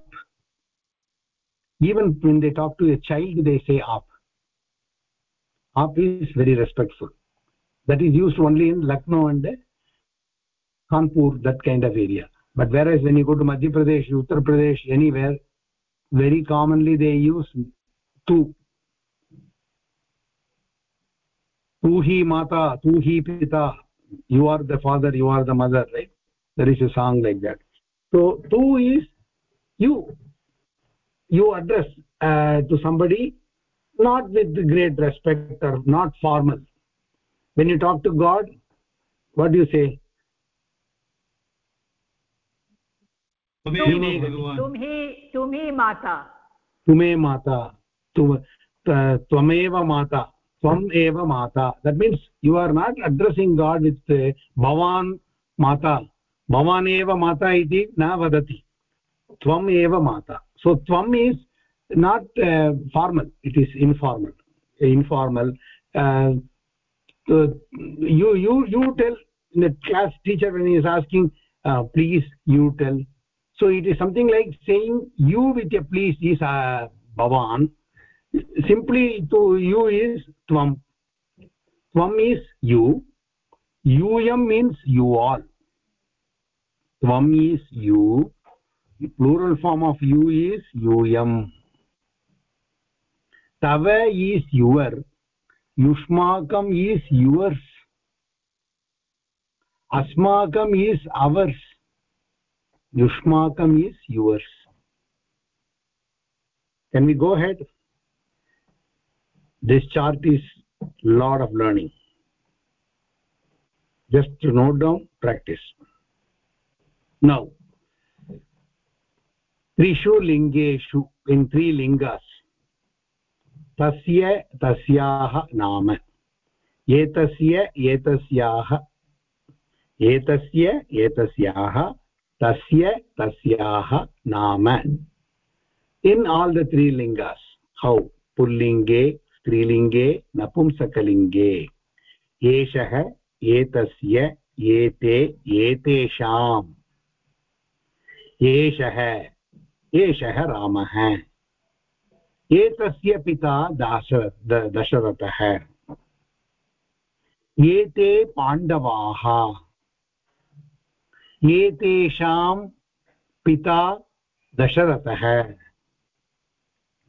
A: Even when they talk to a child they say aap. Aap is very respectful. That is used only in lucknow and kanpur that kind of area but whereas when you go to madhya pradesh uttar pradesh anywhere very commonly they use tu. Tu hi mata tu hi pita. You are the father you are the mother right? There is a song like that. So tu is you. You address uh, to somebody not with great respect or not formal. When you talk to god what do you say
D: तुमे माता।
A: त्वमेव माता त्वम् एव माता। That means you are not addressing God with भवान् माता। भवान् एव माता इति न वदति। त्वम् एव माता। सो त्वम् is not formal it is informal informal you you tell class teacher is asking please you tell so it is something like saying you with a please is uh, bhavan. Simply to you is tvam. Tvam is you. Um means you all. Tvam is you. Plural form of you is um tava is your. Yushmakam is yours. Asmakam is ours yushmakam is yours can we go ahead this chart is lot of learning just to note down practice now trishu lingeshu in three lingas tasya tasyah naam etasya etasyah etasya etasyah तस्य तस्याः नाम इन् आल् द त्री लिङ्गास् हौ पुल्लिङ्गे स्त्रीलिङ्गे नपुंसकलिङ्गे एषः एतस्य एते एतेषाम् एषः एषः रामः एतस्य पिता दाश दशरथः एते पाण्डवाः एतेषां पिता दशरथः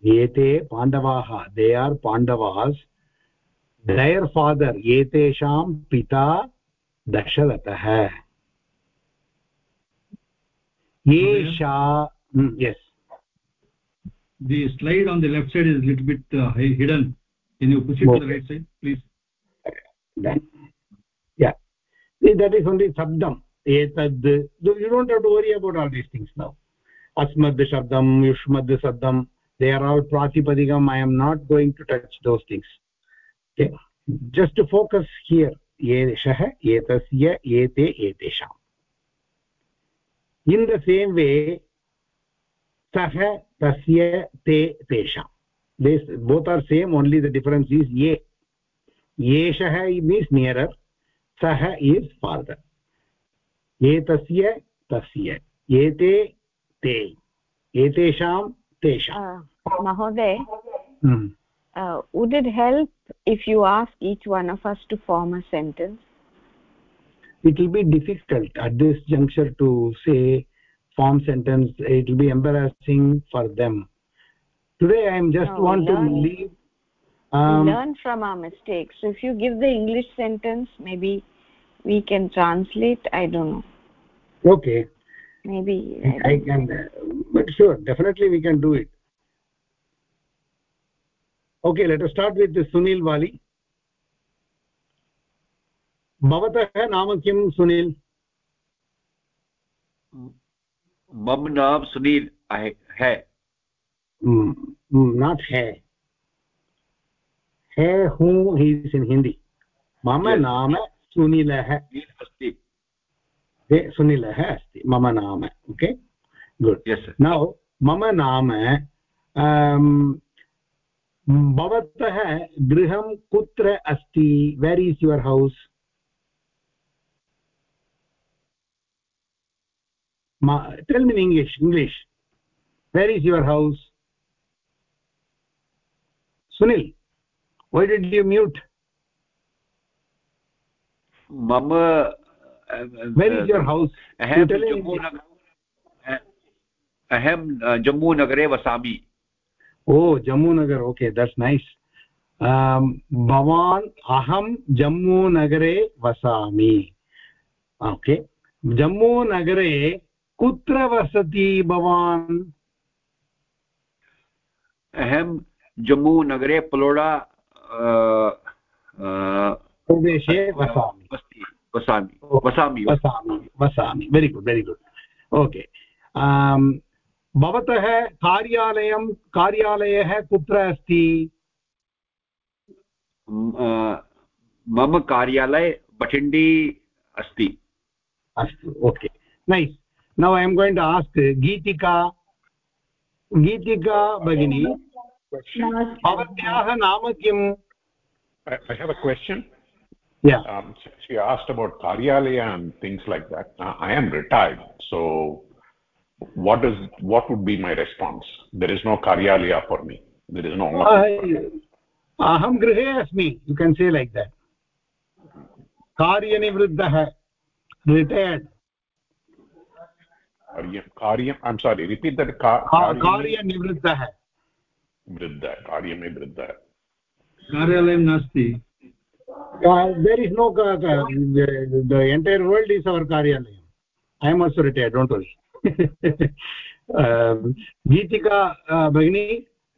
A: एते पाण्डवाः दे आर् पाण्डवास् दयर् फादर् एतेषां पिता दशरथः एषा yes
C: the slide on the left side is a little bit uh, hidden can you push it okay. to the right side please
A: Done. yeah that is only sabdam एतद् you don't have to worry about all these things now अस्मद् शब्दं युष्मद् शब्दं they are all प्रातिपदिकम्. I am not going to touch those things just focus here एषः, एतस्य, एते, एतेषाम्. इन् द सेम् वे सः, तस्य, ते, तेषाम्. This are are same the the difference is ye yesha means nearer saha is एतस्य तस्य एते ते एतेषां तेषां
G: महोदय uh, would it help if you ask each one of us to form a sentence
A: it will be difficult at this juncture to say form sentence it will be embarrassing for them today i am just no, want to leave
G: um, we learn from our mistakes so if you give the english sentence maybe we can translate i don't know
A: okay
G: maybe
A: i, I can uh, but sure definitely we can do it okay let us start with sunil wali भवतः नाम किं सुनील
H: मम नाम सुनील है
A: नॉट है है हूँ इस् इन् हिन्दी मम नाम सुनिलः
H: अस्ति।
A: सुनिलः अस्ति। मम नाम ओके? गुड् यस् नौ मम नाम अं, भवतः गृहं कुत्र अस्ति? Where is your house tell me in English English where is your house Sunil why did you mute
H: mama
A: where is your house?
H: अहं जम्मूनगरे वसामि।
A: Oh Jammunagar okay that's nice भवान् अहं जम्मूनगरे वसामि। ओके जम्मूनगरे कुत्र वसति भवान्?
H: अहं जम्मूनगरे पलोडा
A: प्रदेशे वसामि।
H: अस्ति वसामि
A: वसामि वसामि वसामि ओके भवतः कार्यालयं कार्यालयः कुत्र अस्ति?
H: मम कार्यालय बठिण्डी अस्ति।
A: अस्तु okay nice now I am going to ask Geetika. Geetika भगिनी। भवत्याः नाम किम्?
E: I have a question
A: yeah
E: um, she asked about karyalaya and things like that uh, i am retired so what is what would be my response there is no karyalaya for me there is no
A: aham grihe asmi you can say like that कार्यनिवृद्धः retired
E: कार्यं कार्यम् I am sorry repeat that
A: कार्यनिवृद्धः
E: वृद्ध कार्यमे वृद्धः
C: कार्यालयं नास्ति
A: There is no uh, the entire world is our karyalayam i am also retired don't worry Geetika भगिनी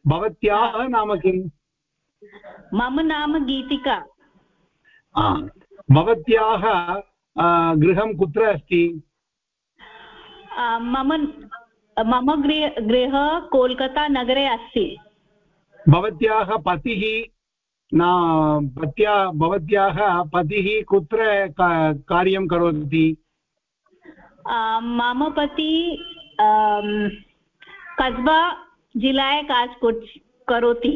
A: भवत्याः नाम किम्
F: मम नाम गीतिका
A: भवत्याः गृहं कुत्र अस्ति
F: मम मम गृह कोल्कता नगरे अस्ति
A: भवत्याः पतिः न पत्या भवत्याः पतिः कुत्र कार्यं करोति?
F: मम पति कस्बा जिलाय काज करोति।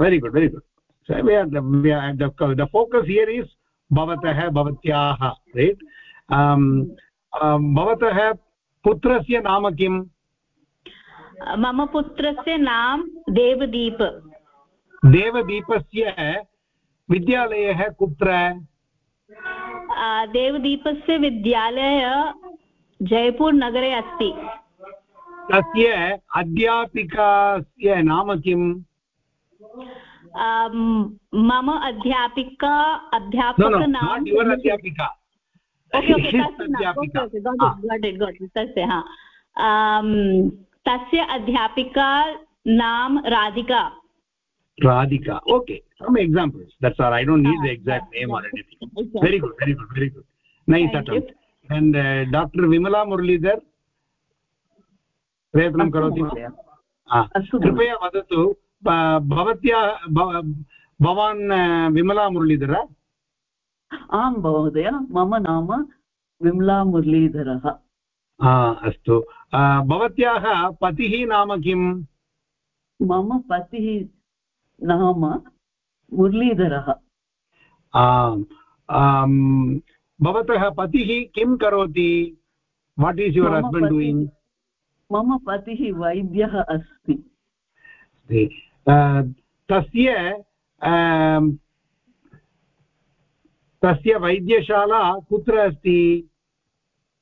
A: Very good very good the focus here is bhavatah bhavatyaah right? Um bhavatah पुत्रस्य नाम किम्?
F: मम पुत्रस्य नाम देवदीप।
A: देवदीपस्य विद्यालयः कुत्र?
F: देवदीपस्य विद्यालयः जयपुरनगरे अस्ति।
A: तस्य अध्यापिकास्य नाम किम्?
F: मम अध्यापिका अध्यापक नाम
A: अध्यापिका.
F: तस्य अध्यापिका नाम Radhika.
A: Radhika okay some examples that's all i don't need the exact name or anything very good very good very good nice attempt and uh, dr vimala muralidhar प्रयत्नं करोति कृपया वदतु भवत्याः भवान् विमला मुरलीधर
I: आं महोदय मम नाम विमला मुरलीधरः
A: अस्तु भवत्याः पतिः नाम किम्
I: मम पतिः नाम मुरलीधरः।
A: भवतः पतिः किं करोति? What is your husband doing
I: मम पतिः वैद्यः अस्ति।
A: तस्य तस्य वैद्यशाला कुत्र अस्ति?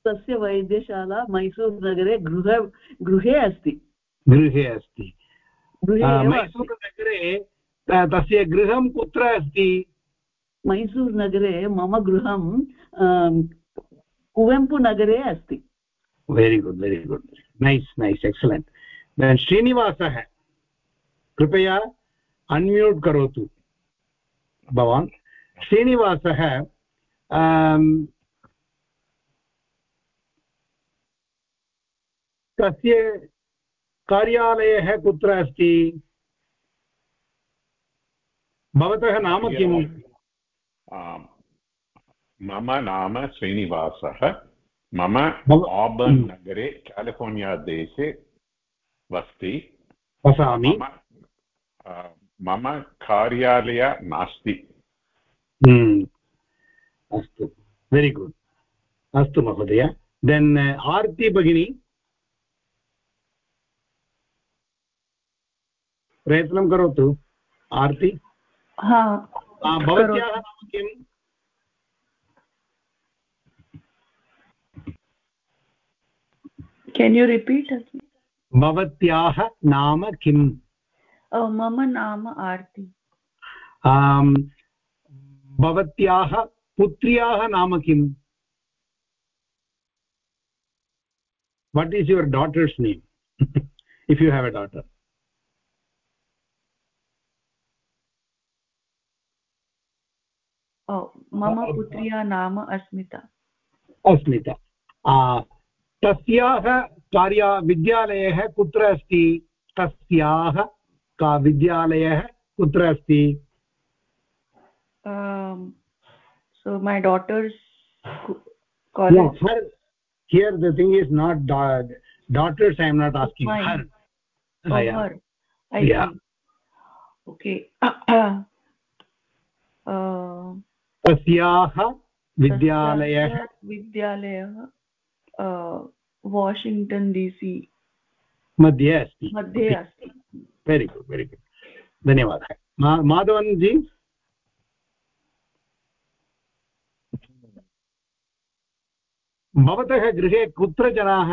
I: तस्य वैद्यशाला मैसूरुनगरे गृह गृहे अस्ति।
A: गृहे अस्ति। मैसूरुनगरे तस्य गृहं कुत्र अस्ति?
I: मैसूरुनगरे मम गृहं कुवेम्पुनगरे अस्ति।
A: Very good very good nice nice excellent श्रीनिवासः कृपया अन्म्यूट् करोतु भवान्। श्रीनिवासः तस्य कार्यालयः कुत्र अस्ति? भवतः नाम किम्?
E: मम नाम श्रीनिवासः। मम आबर्न् नगरे केलिफोर्निया देशे वस्ति।
A: वसामि।
E: मम कार्यालय नास्ति।
A: हम्म। अस्तु। वेरि गुड् अस्तु महोदय। देन् आर्ति भगिनी। प्रयत्न करोतु। आर्ति? भवत्याः नाम किम्? केन् नाम किम्?
J: मम नाम आर्ति।
A: नाम कि what is your daughter's name if you have a daughter
J: मम पुत्र्या नाम अस्मिता।
A: अस्मिता। तस्याः कार्या विद्यालयः कुत्र अस्ति? तस्याः का विद्यालयः कुत्र अस्ति?
J: So my daughters
A: here the thing is not daughters I am not asking
J: okay
A: तस्याः विद्यालयः?
J: विद्यालयः वाशिङ्ग्टन् डि सि
A: मध्ये अस्ति।
J: मध्ये अस्ति।
A: वेरि गुड् वेरि गुड् धन्यवादः। माधवन् जी? भवतः गृहे कुत्र जनाः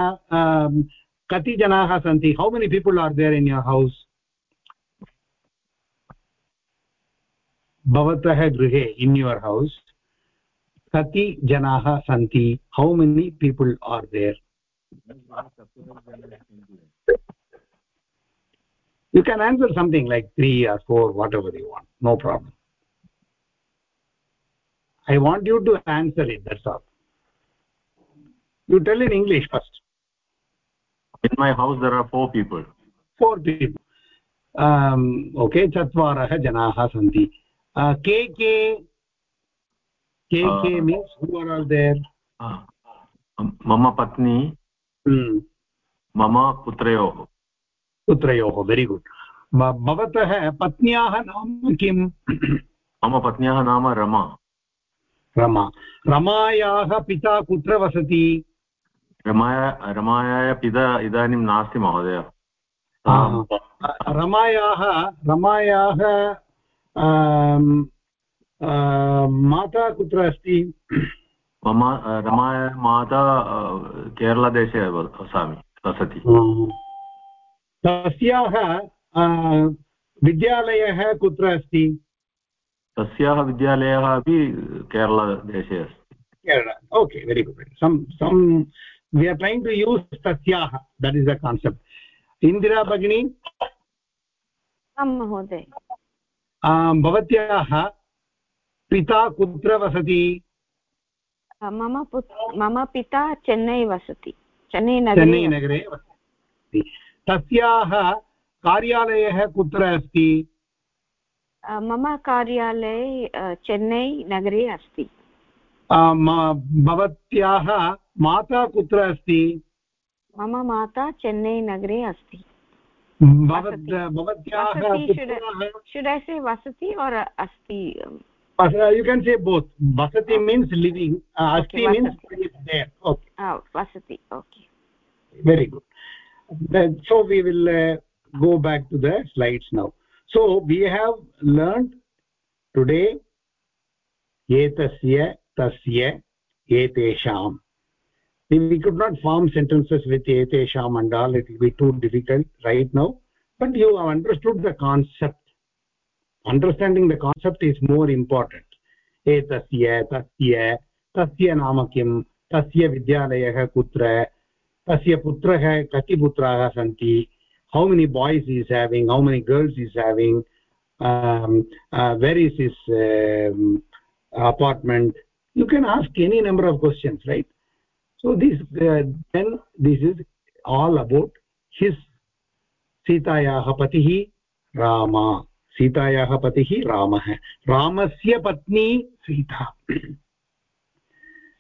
A: कति जनाः सन्ति? How many people are there in your house भवतः गृहे इन् युर् हौस् कति जनाः सन्ति how many people are there you can answer something like three or four whatever you want no problem i want you to answer it that's all you tell in english first
K: in my house there are four people
A: four people um okay chatvarah janaah santi uh, ke uh, means who are all there? uh,
K: mama patni hmm. mama putrayoh.
A: पुत्रयोः वेरि गुड् भवतः पत्न्याः नाम किम्
K: मम पत्न्याः नाम रमा
A: रमा रमायाः पिता कुत्र वसति
K: रमाया रमायाः पिता इदानीं नास्ति महोदय
A: रमायाः रमायाः माता कुत्र अस्ति?
K: मम रमाया माता केरलादेशे वसामि वसति।
A: तस्याः विद्यालयः कुत्र अस्ति?
K: तस्याः विद्यालयः अपि केरळदेशे अस्ति।
A: Kerala okay very good some some we are trying to use तस्याः that is the concept Indira भगिनी?
G: महोदय।
A: भवत्याः पिता कुत्र वसति?
G: मम मम पिता चेन्नै वसति। चेन्नै
A: चेन्नै नगरे वसति। तस्याः कार्यालयः कुत्र अस्ति?
G: मम कार्यालये चेन्नै नगरे अस्ति।
A: भवत्याः माता कुत्र अस्ति?
G: मम माता चेन्नै नगरे अस्ति।
A: भवत्याः
G: शुड वसति और् अस्ति
A: यु केन् से बोत् वसति मीन्स् लिविङ्ग् अस्ति मीन्स्
G: वसति okay
A: very good so we will uh, go back to the slides now so we have learned today etasya tasya etesham We could not form sentences with etesham and all it will be too difficult right now but you have understood the concept understanding the concept is more important etasya tasya tasya नाम किं तस्य विद्यालयः कुत्र तस्य पुत्रः कति पुत्राः सन्ति how many boys is having how many girls is having where is is apartment you can ask any number of questions right so this uh, then this is all about his सीतायाः पतिः रामा सीतायाः पतिः रामः रामस्य पत्नी सीता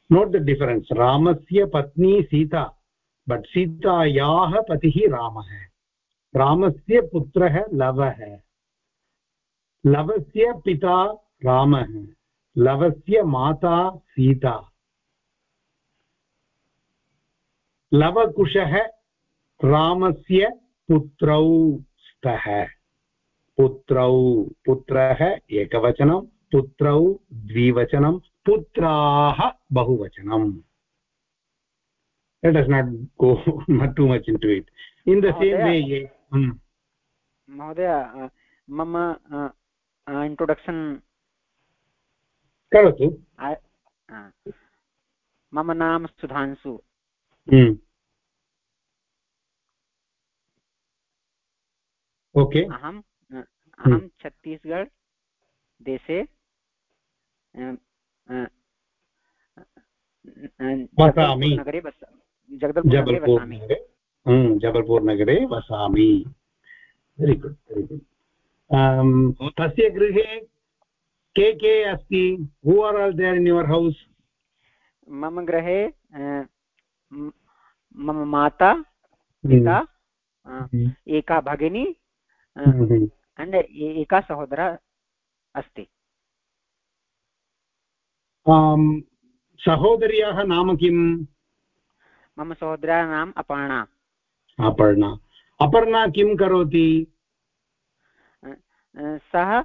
A: note the difference. रामस्य पत्नी सीता बट् सीतायाः पतिः रामः रामस्य पुत्रः लवः लवस्य पिता रामः लवस्य माता सीता लवकुशः रामस्य पुत्रौ स्तः। पुत्रौ पुत्रः एकवचनं पुत्रौ द्विवचनं पुत्राः बहुवचनम् let us not go too much into it. In the same way
L: महोदय मम इन्ट्रोडक्षन्
A: करोतु।
L: मम नाम सुधांशु।
A: ओके
L: अहम् अहं छत्तीसगढ़ देशे
A: वसामि।
L: नगरे
A: जबल्पूर् नगरे जबल्पूर् नगरे वसामि। वेरि गुड् वेरि गुड् तस्य गृहे के के अस्ति? Who are all there in your house
L: मम गृहे मम माता पिता एका भगिनी अण्ड् एका सहोदरा अस्ति।
A: सहोदर्याः नाम किम्?
L: मम सहोदर्याः नाम अपर्णा।
A: अपर्णा। अपर्णा किं करोति?
L: सः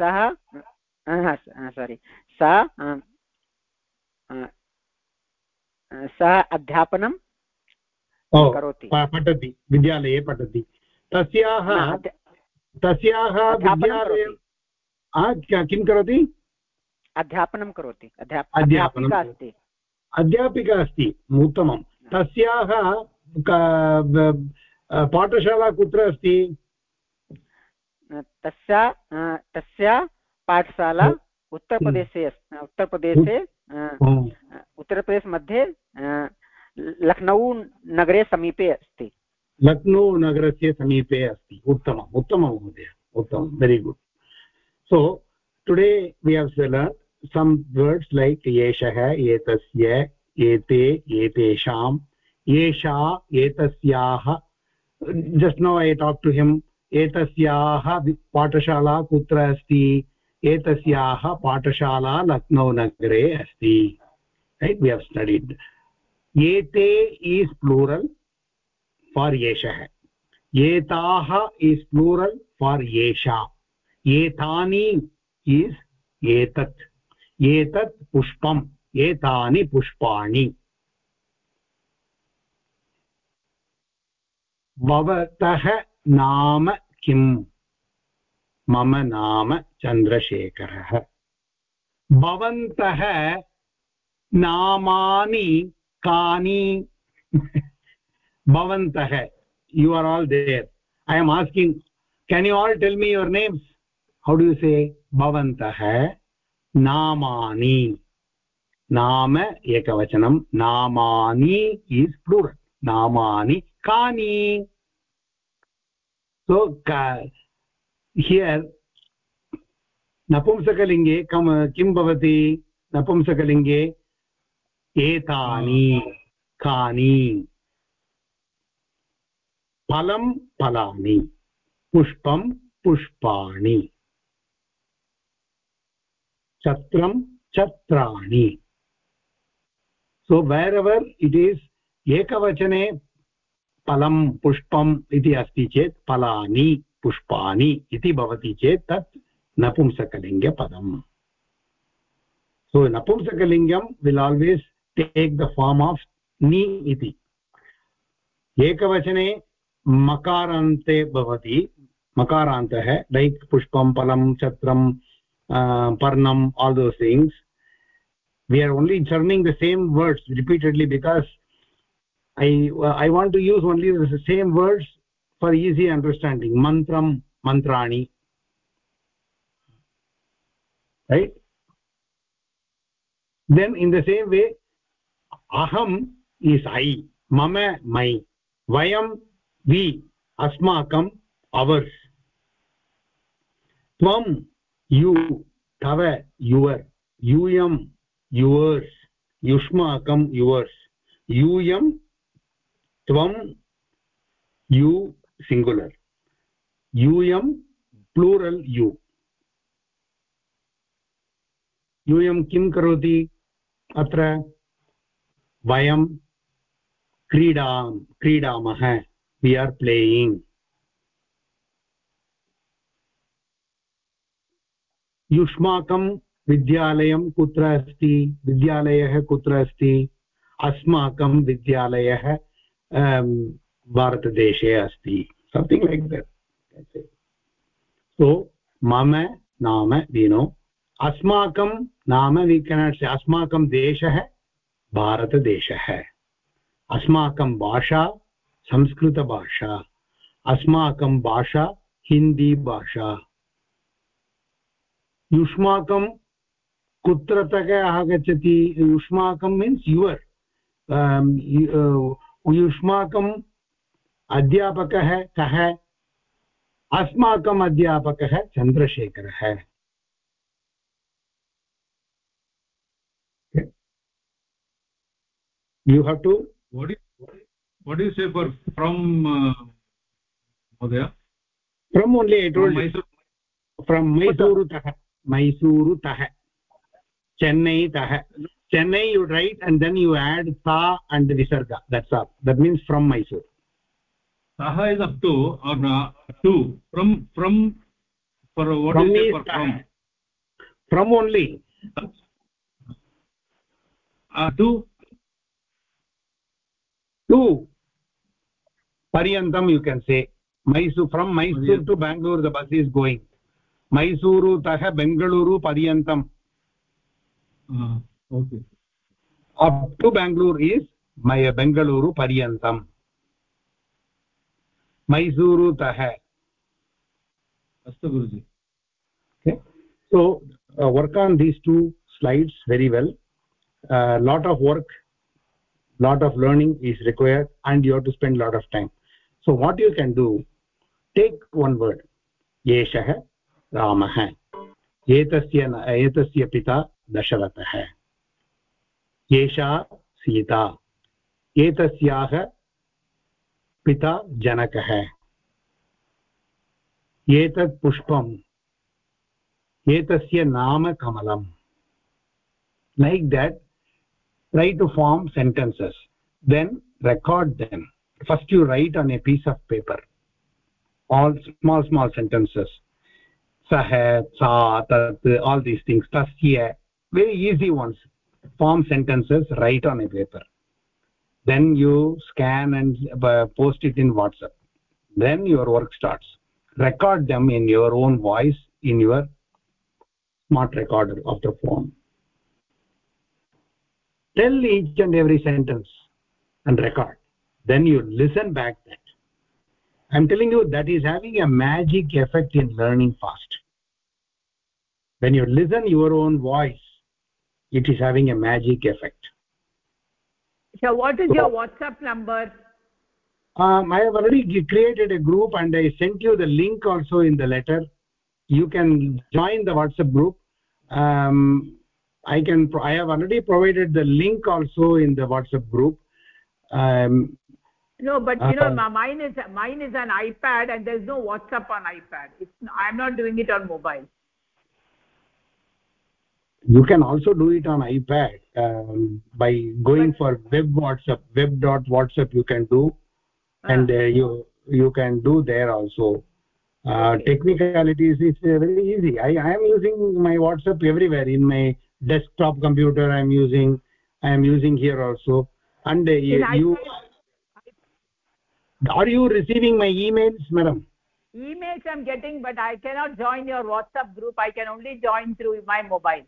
L: सः। सोरि सा सः अध्यापनं करोति।
A: पठति विद्यालये पठति। तस्याः तस्याः विद्यालये किं करोति?
L: अध्यापनं करोति। अध्यापिका अस्ति।
A: अध्यापिका अस्ति उत्तमं तस्याः पाठशाला कुत्र अस्ति?
L: तस्या तस्या पाठशाला उत्तरप्रदेशे उत्तरप्रदेशे उत्तरप्रदेश मध्ये लक्नौ नगरे समीपे अस्ति।
A: लक्नौ नगरस्य समीपे अस्ति। उत्तमम् उत्तमं महोदय उत्तमं very good so today we have learn some words like एषः एतस्य एते एतेषाम् एषा एतस्याः just know I talk to him एतस्याः पाठशाला कुत्र अस्ति? एतस्याः पाठशाला लक्नौ नगरे अस्ति रैट् वि हव् स्टडीड् एते ईस् प्लूरल् फार् एषः। एताः इस् प्लूरल् फार् एषा। एतानि इस् एतत्। एतत् पुष्पम्। एतानि पुष्पाणि। भवतः नाम किम्? मम नाम चन्द्रशेखरः भवन्तः नामानि कानि? भवन्तः you are all there I am asking can you all tell me your names how do say भवन्तः नामानि? नाम एकवचनं, नामानि इस् प्लूरल् नामानि कानि? सो हियर् नपुंसकलिङ्गे कम्, किं भवति? नपुंसकलिङ्गे एतानि कानि फलं फलानि, पुष्पं पुष्पाणि। छत्रं छत्राणि। सो वेर् एवर् इट् इस् एकवचने फलं पुष्पम् इति अस्ति चेत् फलानि, पुष्पाणि इति भवति चेत् तत् नपुंसकलिङ्गपदम्। So नपुंसकलिङ्गं will always take the form of नी इति। एकवचने मकारान्ते भवति। मकारान्तः लैक् पुष्पं, फलं, छत्रं पर्णं all those things we are only churning the same words repeatedly because I I want to use only the same words for easy understanding मन्त्रं मन्त्राणि right then in the same way aham is i mama my vayam we asmakam ours tvam you tava your yuyam yours yushmakam yours yuyam tvam you singular यूयं प्लूरल् यु यूयं किं करोति? अत्र वयं क्रीडां क्रीडामः. वि आर् प्लेयिङ्ग् युष्माकं विद्यालयं कुत्र अस्ति? विद्यालयः कुत्र अस्ति? अस्माकं विद्यालयः भारतदेशे अस्ति. Something like that. So mama नाम विनो अस्माकं नाम वि केनाट् से अस्माकं देशः भारतदेशः। अस्माकं भाषा संस्कृतभाषा। अस्माकं भाषा हिन्दीभाषा। युष्माकं कुत्रतः आगच्छति? युष्माकं मीन्स् युवर् युष्माकम् अध्यापकः कः? अस्माकम् अध्यापकः चन्द्रशेखरः। You have to
C: what is what do you say for from uh,
A: from only i told from mysuru tah mysuru tah chennai tah chennai you write and then you add tha and visarga that's all that means from mysore
C: saha is up to or uh, to from from for what
A: From
C: is it for from
A: from only
C: uh, to
A: to paryantam you can say mysore from mysore to bangalore the bus is going mysuru tah bengaluru paryantam
C: uh, okay
A: up to bangalore is my bengaluru paryantam mysuru tah
C: astu guruji
A: okay so uh, work on these two slides very well a uh, lot of work lot of learning is required and you have to spend lot of time so what you can do take one word yeshah ramah एतस्य एतस्य पिता दशरथः एषा सीता एतस्याः पिता जनकः एतत् पुष्पम् एतस्य नाम कमलम् like that try to form sentences then record them. First you write on a piece of paper all small small sentences. Sah sa tat all these things tasya very easy ones. Form sentences write on a paper. Then you scan and uh, post it in whatsapp. Then your work starts. Record them in your own voice in your smart recorder of the phone tell each and every sentence and record. Then you listen back that. I'm telling you that is having a magic effect in learning fast. When you listen your own voice it is having a magic effect.
D: So what is your whatsapp number?
A: Um, i have already created a group and i sent you the link also in the letter. You can join the whatsapp group. Um, i can i have already provided the link also in the whatsapp group. Um,
D: no but you know
A: uh,
D: mine is mine is an ipad and there's no whatsapp on ipad. It's i'm not doing it on mobile.
A: You can also do it on ipad um, by going
D: but,
A: for web whatsapp web dot whatsapp you can do
D: uh,
A: and uh, you you can do there also. Uh,
D: okay.
A: technicalities is very easy. I i am using my whatsapp everywhere in my desktop computer i am using i am using here also. And uh, you, you are you receiving my emails madam?
D: Emails i'm getting but i cannot join your whatsapp group. I can only join through my mobile.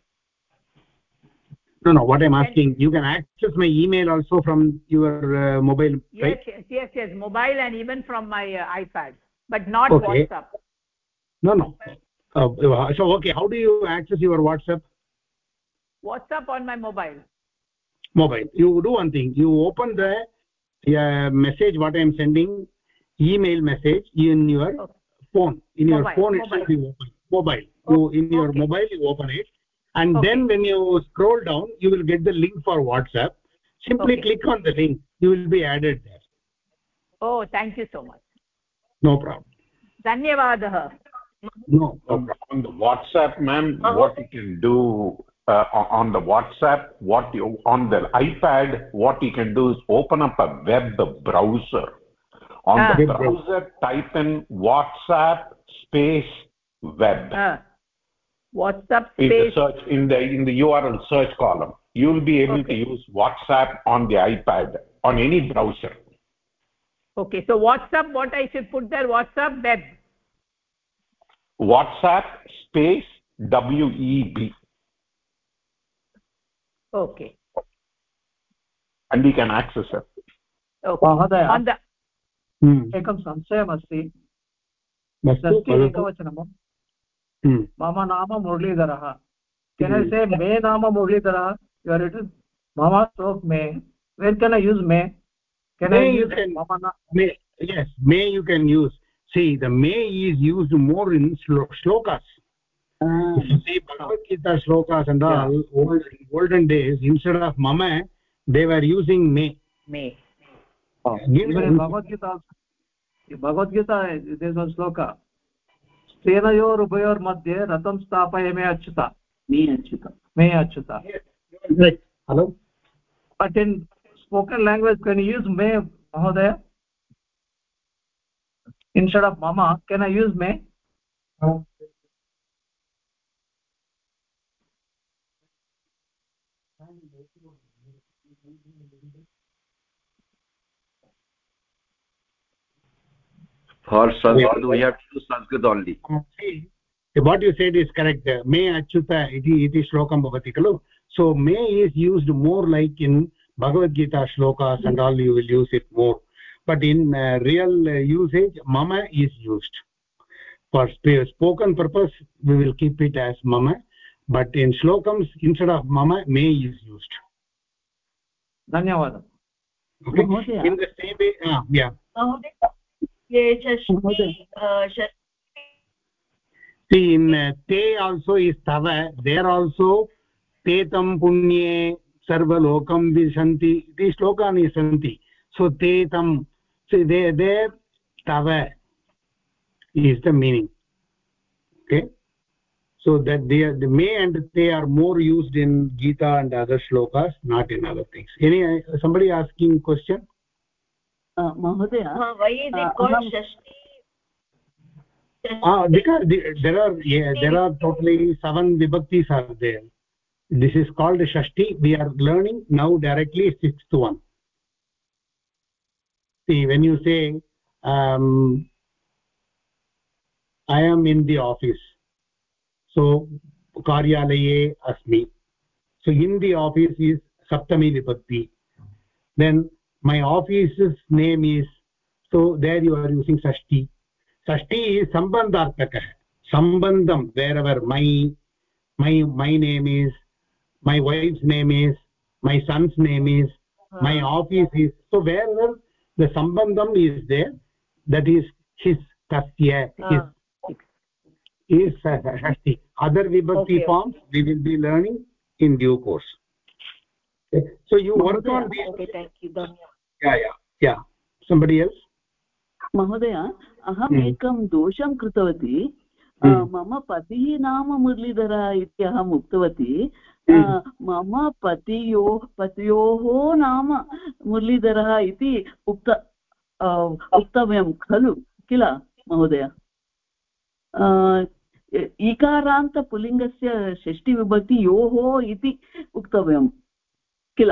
A: No no what i'm asking you can access my email also from your uh, mobile
D: yes
A: right?
D: yes yes yes mobile and even from my uh, ipad but not
A: okay.
D: whatsapp.
A: No no. Uh, so okay how do you access your whatsapp
D: whatsapp on my mobile.
A: Mobile. You do one thing. You open the uh, message what i am sending email message in your
D: okay.
A: phone. In
D: mobile.
A: your phone
D: mobile.
A: itself open. Mobile. Okay. you in your
D: okay.
A: mobile you open it. And then when you scroll down you will get the link for whatsapp. Simply click on the link. You will be added there.
D: Oh thank you so much.
A: No problem.
D: dhanyavadah
A: no, no problem.
E: on the whatsapp ma'am what you can do uh, on the whatsapp what you on the ipad what you can do is open up a web browser. On
D: ah.
E: the browser. type in whatsapp space web.
D: Ah. whatsapp
E: in the search in the in the url search column you will be able
D: okay.
E: to use whatsapp on the ipad on any browser.
D: Okay so whatsapp what i should put there? Whatsapp web.
E: Whatsapp space w e b
D: okay
E: and you can access it
D: okay
I: महोदय एकं संशयमस्ति एकवचनं
A: Hmm.
I: मम नाम मुरलीधरः can i say me nama muralidhara you are written mama stroke me where can i use me can
A: may
I: i
A: you
I: use
A: can
I: mama na
A: may yes may you can use see the may is used more in shlo shlokas
I: Ah. Bhagavad Gita श्लोक श्लोका सन्द ओल्डन् रथं स्थापय मे अच्युत मे अच्युत मे
A: Achyuta
I: but in spoken language can use मे महोदय इन्स्टेड् आफ् मम केन् ऐ यूस् मे
H: for sanskrit we have to sanskrit only
A: see what you said is correct may achyuta iti iti shlokam bhavati khalu so may is used more like in bhagavad gita shlokas and all you will use it more but in uh, real uh, usage mama is used for spoken purpose we will keep it as mama but in shlokams instead of mama may is used
I: धन्यवादः
A: okay in the same way uh, yeah see in uh, te also is tava there also te tam punye sarvalokam vishanti these slokani santi so te tam see there there tava is the meaning okay so that they are, the may and they are more used in gita and other shlokas not in other things any somebody asking question महोदय there are there are totally seven विभक्तीस् are this is called षष्टि we are learning now directly six to one when you say I am in the office so कार्यालये अस्मि so in the office is saptami vibhakti then my office's name is so there you are using sashti sashti is sambandhartaka sambandham wherever my my my name is my wife's name is my son's name is uh-huh. my office is. So wherever the sambandham is there that is his kasya uh-huh. his is sashti other vibhakti
J: okay.
A: forms we will be learning in due course. Okay. so you work on these
J: okay thank you.
A: Yeah yeah yeah. Somebody else?
J: महोदय अहम्
A: हम्म।
J: एकं दोषं कृतवती।
A: हम्म।
J: मम पतिः नाम मुरलीधर इति अहम् उक्तवती। मम पतियो पत्योः नाम मुरलीधरः इति उक्त उक्तव्यं खलु किल महोदय? इकारान्तपुल्लिङ्गस्य षष्टिविभक्ति योः इति उक्तव्यं किल?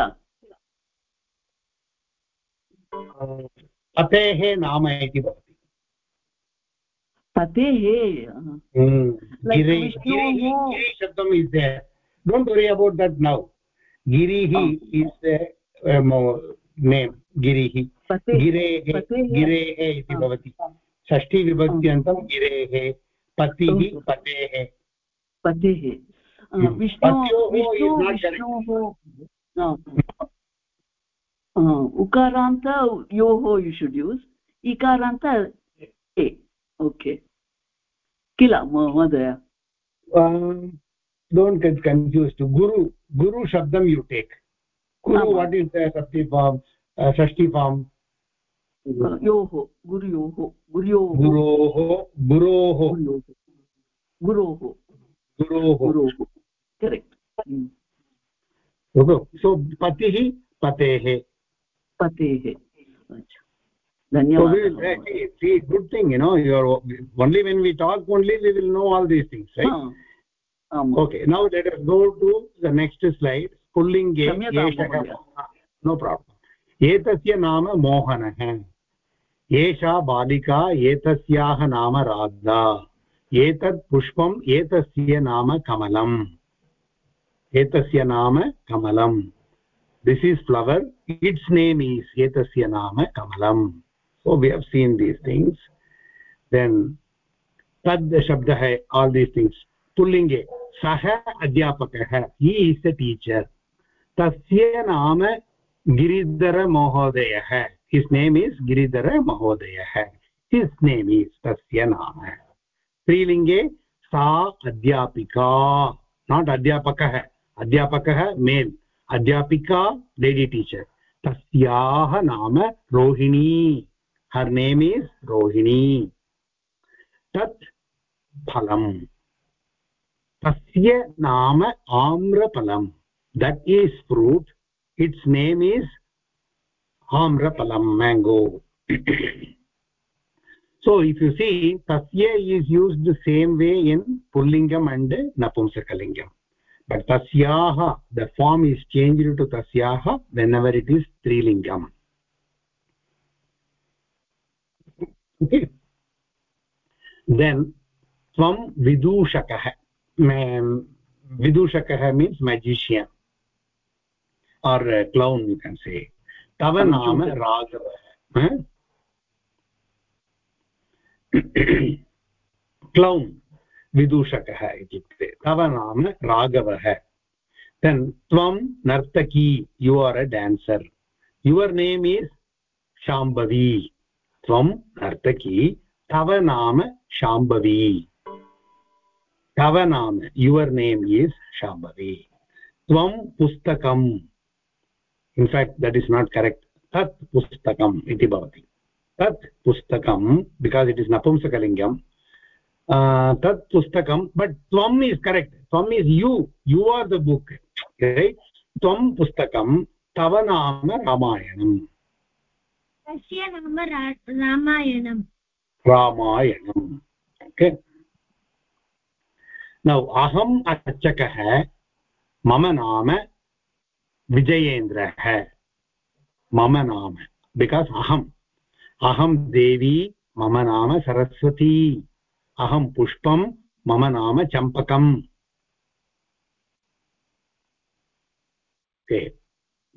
A: पतेः नाम इति भवति।
J: पतेः?
A: गिरि गिरिः गिरि शब्दम् is there don't worry about that now गिरिः is name गिरिः.
J: पते
A: गिरेः गिरेः इति
J: हा.
A: भवति। षष्ठीविभक्त्यन्तं गिरेः पतिः पतेः।
J: पतेः। अ,
A: हम्म.
J: Vishnu
A: पत्योः
J: Vishnu
A: is not correct.
J: विष्णोः अ, अ, उकारान्त योः यु शुड् यूस् इकारान्त ए ओके किल महोदय
A: डोण्ट् गेट् कन्फ्यूस्ड् गुरु गुरु शब्दं you take.
J: What
A: is the form Shashthi form
J: योः गुरुयोः गुरुयोः
A: गुरोः गुरोः
J: गुरोः
A: गुरोः
J: करेक्ट्
A: सो पतिः पतेः
J: पतेः अच्छा धन्यवादः
A: will, uh, see, see, good thing, you know, you are, only when we talk only we will know all these things, right?
J: हा, आम्.
A: Okay, now let us go to the next slide. Pullinge,
J: क्षम्यतां
A: एषः
J: महोदय.
A: no problem. एतस्य नाम मोहनः एषा बालिका एतस्याः नाम राधा एतत् पुष्पम् एतस्य नाम कमलम् एतस्य नाम कमलम् this is flower its name is etasya nama kamalam so we have seen these things then tad shabda hai all these things pullinge sah adhyapakah he is the teacher tasya nama giridhara mahodayah his name is giridhara mahodayah his name is tasya nama स्त्रीलिङ्गे सा अध्यापिका नाट् अध्यापकः अध्यापकः मेल् अध्यापिका लेडि टीचर् तस्याः नाम Rohini. Her name is Rohini. तत् फलम्। तस्य नाम आम्रफलम्। That is fruit its name is आम्रफलम् mango so, if you see, tasya is used the same way in pullingam and napumsakalingam but tasyaha the form is changed to tasyaha whenever it is trilingam. Okay. Then from vidushaka vidushakah means magician or clown you can say. Tava naam raghavah clown. विदूषकः इत्युक्ते। तव नाम राघवः। देन् त्वं नर्तकी you are a dancer your name is Shambhavi त्वं नर्तकी, तव नाम शाम्भवी तव नाम युवर् नेम् इस् शाम्भवी त्वं पुस्तकम्। In fact that is not correct तत् पुस्तकम् इति भवति। तत् पुस्तकं बिकास् इट् इस् नपुंसकलिङ्गं तत् पुस्तकं बट् त्वम् इस् करेक्ट् त्वम् is you you are the book त्वं पुस्तकं तव नाम रामायणम्
M: तस्य नाम रामायणम्
A: रामायणम् ओके नौ अहम् अर्चकः मम नाम विजयेन्द्रः मम नाम बिकास् अहम् अहं देवी मम नाम सरस्वती अहं पुष्पं, मम नाम चम्पकम्।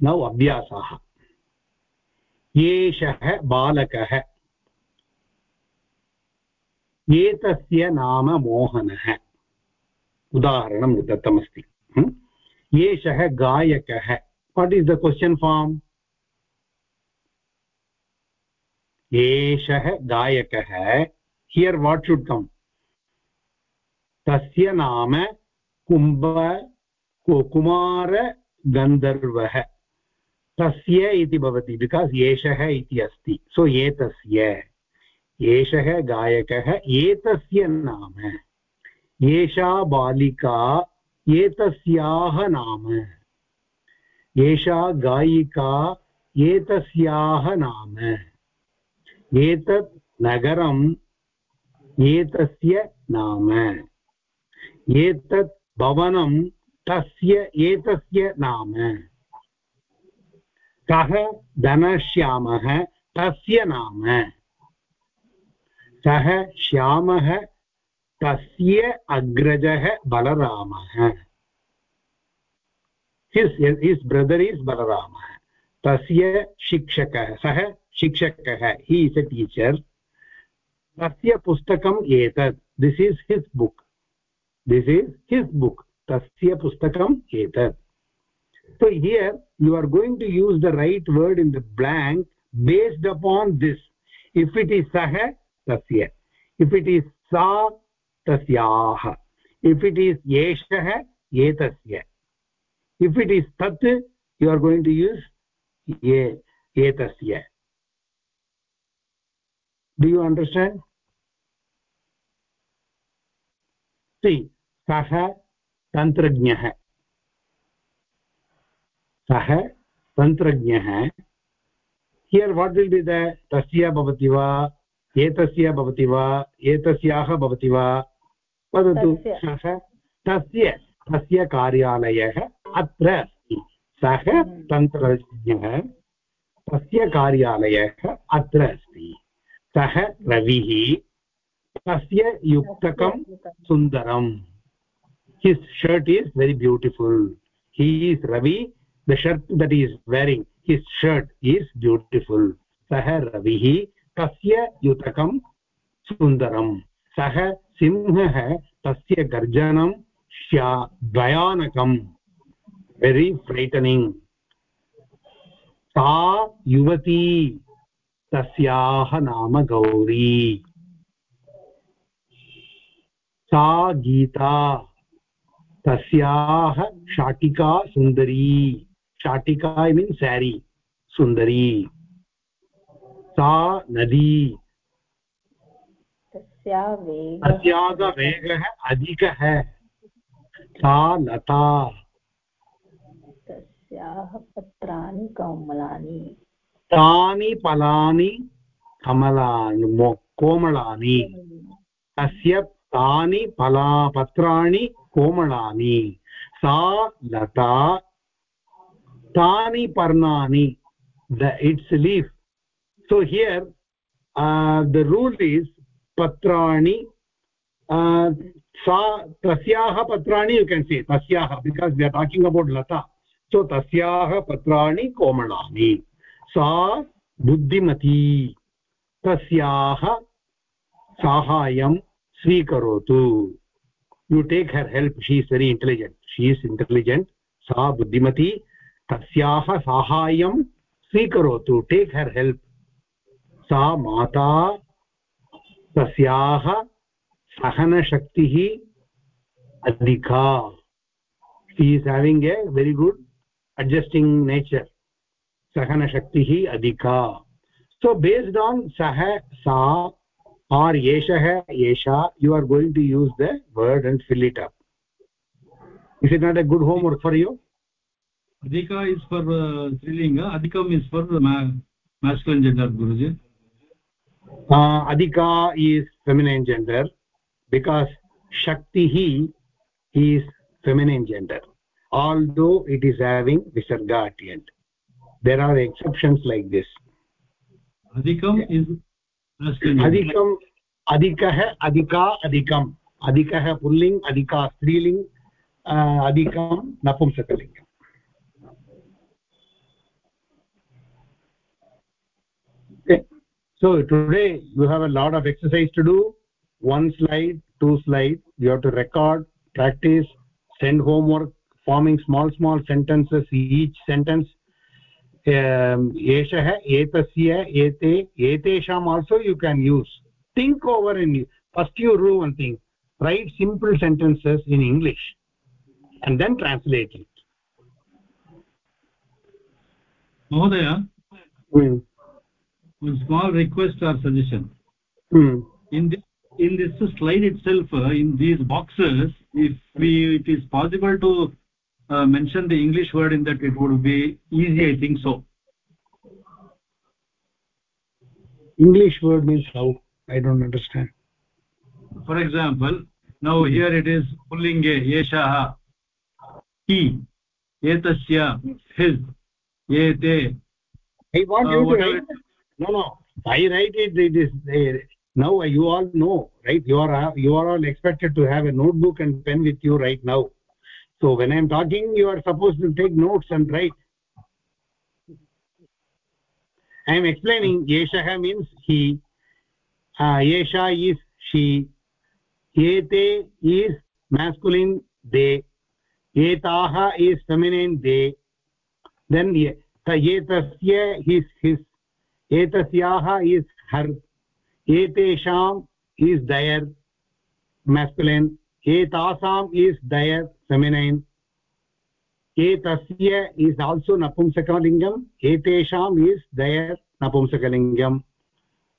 A: नौ अभ्यासः। एषः बालकः। एतस्य नाम मोहनः। उदाहरणं दत्तमस्ति एषः गायकः। What is the question form एषः गायकः। हियर् वाट् शुड् कम् तस्य नाम कुम्भ कुमारगन्धर्वः तस्य इति भवति बिकास् एषः इति अस्ति। सो एतस्य। एषः गायकः, एतस्य नाम। एषा बालिका, एतस्याः नाम। एषा गायिका, एतस्याः नाम। एतत् नगरम्, एतस्य नाम। एतत् भवनं तस्य एतस्य नाम। कः धनश्यामः तस्य नाम। सः श्यामः तस्य अग्रजः बलरामः। हिस् ब्रदर् इस् बलरामः। तस्य शिक्षकः, सः शिक्षकः। हि इस् अ टीचर् तस्य पुस्तकम् एतत्। This is his book this is his book तस्य पुस्तकम् एतत् so here you are going to use the right word in the blank based upon this if it is sah tasya if it is sa tasyah if it is yeshah etasya if it is tat you are going to use ye etasya do you understand see सः तन्त्रज्ञः। सः तन्त्रज्ञः। Here what will be the तस्य भवति वा एतस्य भवति वा एतस्याः भवति वा वदतु सः तस्य तस्य कार्यालयः अत्र अस्ति। सः तन्त्रज्ञः तस्य कार्यालयः अत्र अस्ति। सः रविः तस्य युक्तकं। सुन्दरम्। His shirt is very beautiful he is ravi the shirt that he is wearing his shirt is beautiful sah ravihi tasya yutakam sundaram sah simhah tasya garjanam shya भयानकं very frightening सा युवती तस्याः नाम गौरी सा गीता तस्याः शाटिका सुन्दरी। शाटिका ऐ मीन् सारी। सुन्दरी। सा नदी। तस्याः वेगः। अधिकः। सा लता।
N: तस्याः पत्राणि कमलानि।
A: तानि फलानि कमलानि। कोमलानि। तस्य तानि फला पत्राणि कोमलानि सा लता, तानि पर्णानि the its leaf so here the rule is पत्राणि uh, सा, तस्याः पत्राणि यु केन् सी तस्याः because they are talking about Lata. So तस्याः पत्राणि कोमलानि सा बुद्धिमती, तस्याः साहाय्यं स्वीकरोतु। You take her help she is very intelligent she is intelligent सा बुद्धिमती तस्याः साहाय्यं स्वीकरोतु टेक् हर् हेल्प् सा माता तस्याः सहनशक्तिः अधिका she is having a very good adjusting nature सहनशक्तिः अधिका सो बेस्ड् आन् सः सा आर् एषः एषा you are going to use the word and fill it up is it not a good home work for you
C: adhika is for uh, strilinga adhikam is for ma masculine gender guruji
A: uh, adhika is feminine gender because shakti hi is feminine gender although it is having visarga at the end there are exceptions like this
C: adhikam
A: yeah. is adhika adhikam adhikah pulling adhika striling uh, adhikam napumsakalingam okay so today you have a lot of exercise to do. One slide two slide you have to record practice send homework forming small small sentences each sentence एषः एतस्य एते एतेषाम् also you can use think over in first you do one thing write simple sentences in english and then translate it
C: mahodaya
A: mm.
C: one small request or suggestion
A: mm.
C: in this in this slide itself uh, in these boxes if we it is possible to uh, mention the english word in that it would be easy i think so.
A: English word means how? I don't understand.
C: For example now here it is pullinge yeshaha he etasya his ete
A: i want
C: Uh,
A: you to write no no. I write it it is uh, now you all know right? You are you are all expected to have a notebook and pen with you right now so when i am talking you are supposed to take notes and write i am explaining yeshah means he uh, yesha is she ete is masculine they etaha is feminine they then ye- ta etasya is his etasyaah is her etesham is their masculine etasam is their feminine etasya is also napumsakalingam etesham is their napumsakalingam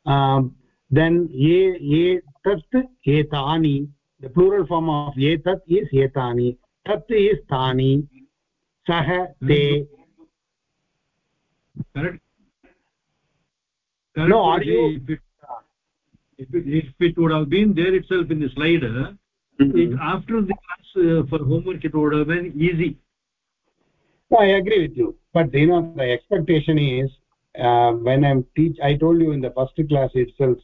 A: um, then ye etat etani the plural form of etat is etani tat is tani sah te
C: correct correct
A: No, are you-
C: it, if it if it would have been there itself in the slide it, after the class uh, for homework it would have been easy.
A: No, i agree with you. But you know the expectation is uh, when i'm teach i told you in the first class itself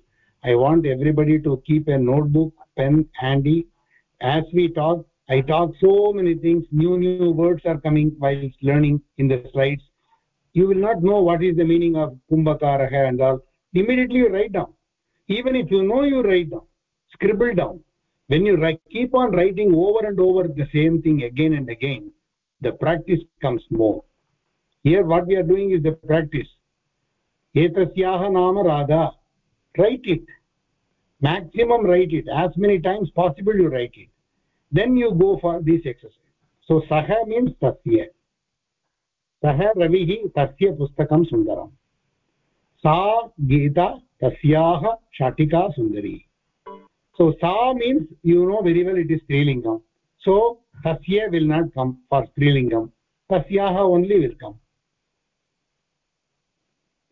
A: i want everybody to keep a notebook pen handy. As we talk i talk so many things new new words are coming while learning in the slides. You will not know what is the meaning of kumbhakarah and all. Immediately you write down. Even if you know you write down scribble down when you write, keep on writing over and over the same thing again and again the practice comes more here what we are doing is the practice etasyaah nama radha write it maximum write it as many times possible you write it then you go for this exercise so saha means tasya सः रविः तस्य पुस्तकं सुन्दरम् सा गीता तस्याः शाटिका सुन्दरी so sa means you know very well it is strilingam so tasya will not come for strilingam tasyaha only will come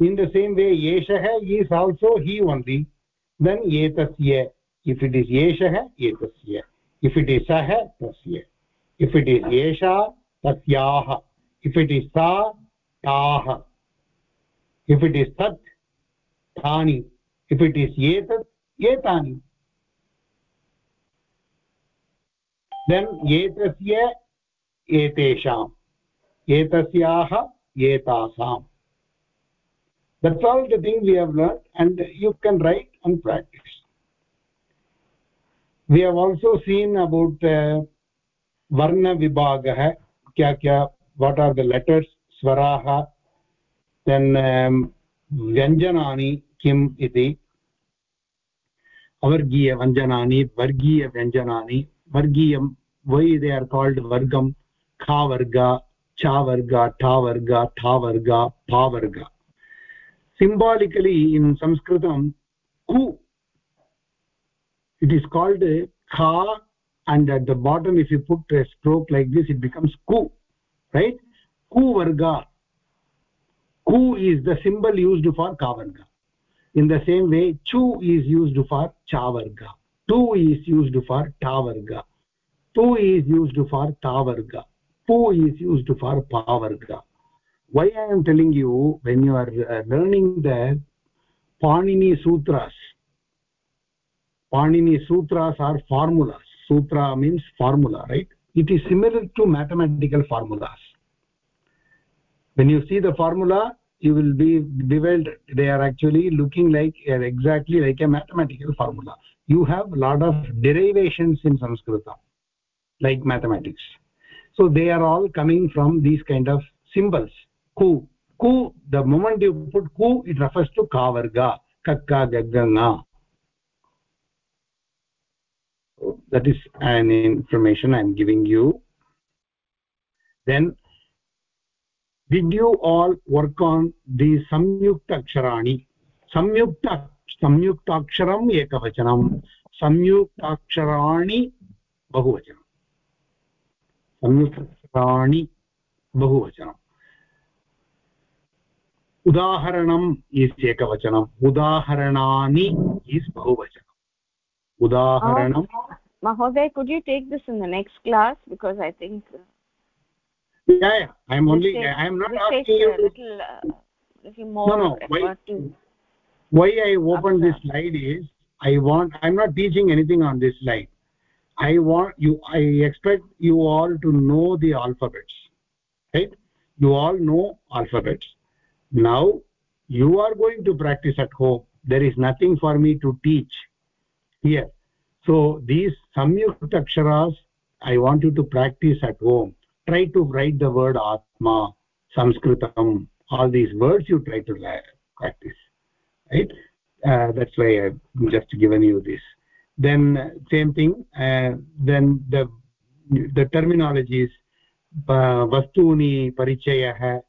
A: in the same way yeshah is also he only then etasya if it is eshah etasya if it is sah tasya if it is esha tasyah if it is sa taah if it is tat tani if it is etat etani then एतस्य एतेषाम् एतस्याः एतासाम् that's all the thing we have learn and you can write and practice we have also seen about वर्णविभागः क्या क्या वाट् आर् द लेटर्स् स्वराः देन् व्यञ्जनानि किम् इति अवर्गीयव्यञ्जनानि वर्गीयव्यञ्जनानि वर्गीयं why they are called vargam? Kha varga cha varga tha varga tha varga pa varga. Symbolically in sanskritam ku it is called kha and at the bottom if you put a stroke like this it becomes ku right? Ku varga. Ku is the symbol used for ka varga. In the same way chu is used for cha varga. Tu is used for ta varga tu is used for ta varga pu is used for pa varga why i am telling you when you are uh, learning the panini sutras panini sutras are formulas. Sutra means formula right? It is similar to mathematical formulas. When you see the formula you will be bewildered. They are actually looking like uh, exactly like a mathematical formula. You have a lot of derivations in sanskrit like mathematics so they are all coming from these kind of symbols ku ku the moment you put ku it refers to kavarga kakka gagganga that is an information i am giving you then did you all work on the samyukta aksharani samyukta samyuktaksharam ekavachanam samyuktaksharani bahuvachanam संयुक्तराणि बहुवचनम्। उदाहरणम् इस् एकवचनम्। उदाहरणानि इस् बहुवचनम्। उदाहरणं
G: महोदय could you take this in the next class because I think
A: why I open this slide is I want I am not teaching anything on this slide i want you i expect you all to know the alphabets right? You all know alphabets. Now you are going to practice at home. There is nothing for me to teach here. So these samyukta aksharas i want you to practice at home. Try to write the word atma sanskritam all these words you try to practice right? Uh, that's why i've just given you this then same thing uh, then the the terminologies uh, vastuni parichayah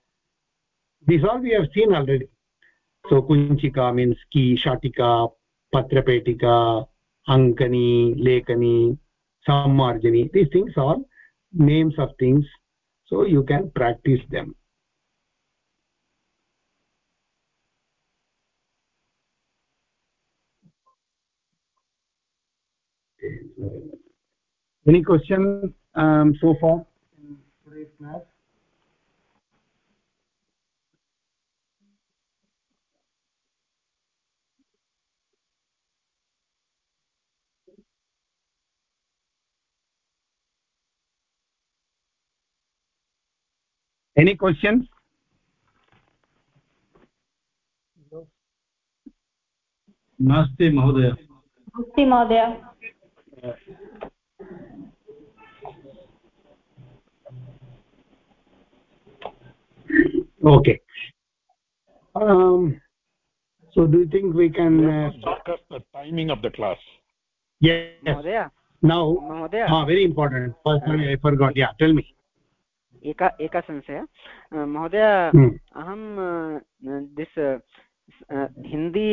A: these all we have seen already so kunchika means key shatika patrapetika ankani lekani sammarjani these things are names of things so you can practice them any question um, so far in today's class any questions
C: नास्ति महोदय
F: नास्ति महोदय
A: okay um so do you think we can uh,
E: discuss the timing of the class
A: yes
L: mahodaya
A: now
L: mahodaya
A: ah very important sorry i forgot yeah tell me
L: एका एकः संशयः महोदय अहं दिस् हिंदी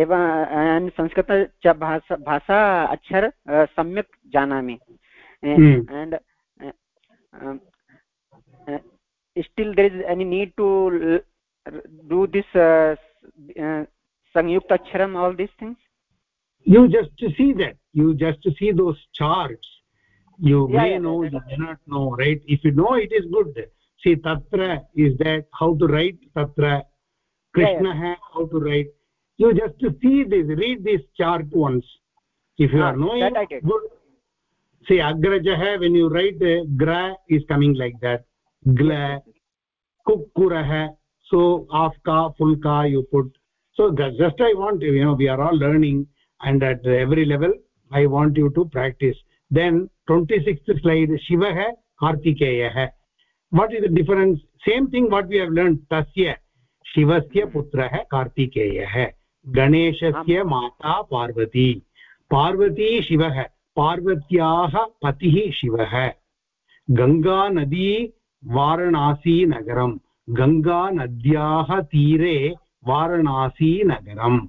L: एवं संस्कृत च भाषा भाषा अक्षर सम्यक् जानामि and still there is any need to do this uh, uh, sanyukta aksharam all these things?
A: You just to see that. You just to see those charts. You
L: Yeah,
A: may
L: yeah,
A: know
L: that-
A: you may not know right? If you know it is good. See tatra is that how to write tatra. Krishna
L: Yeah,
A: how to write. You just to see this read this chart once. If you
L: Ah,
A: are knowing
L: that I did.
A: good. See agrajah when you write uh, gra is coming like that ग्ल कुक्कुरः सो आफ्का फुल्का you put so just I want you know we are all learning and at every level I want you to practice then twenty sixth slide शिवः है what is the difference same thing what we have learn तस्य शिवस्य पुत्रः कार्तिकेयः गणेशस्य माता पार्वती पार्वती शिवः पार्वत्याः पतिः शिवः गङ्गानदी वाराणसीनगरं गङ्गानद्याः तीरे वाराणसीनगरम्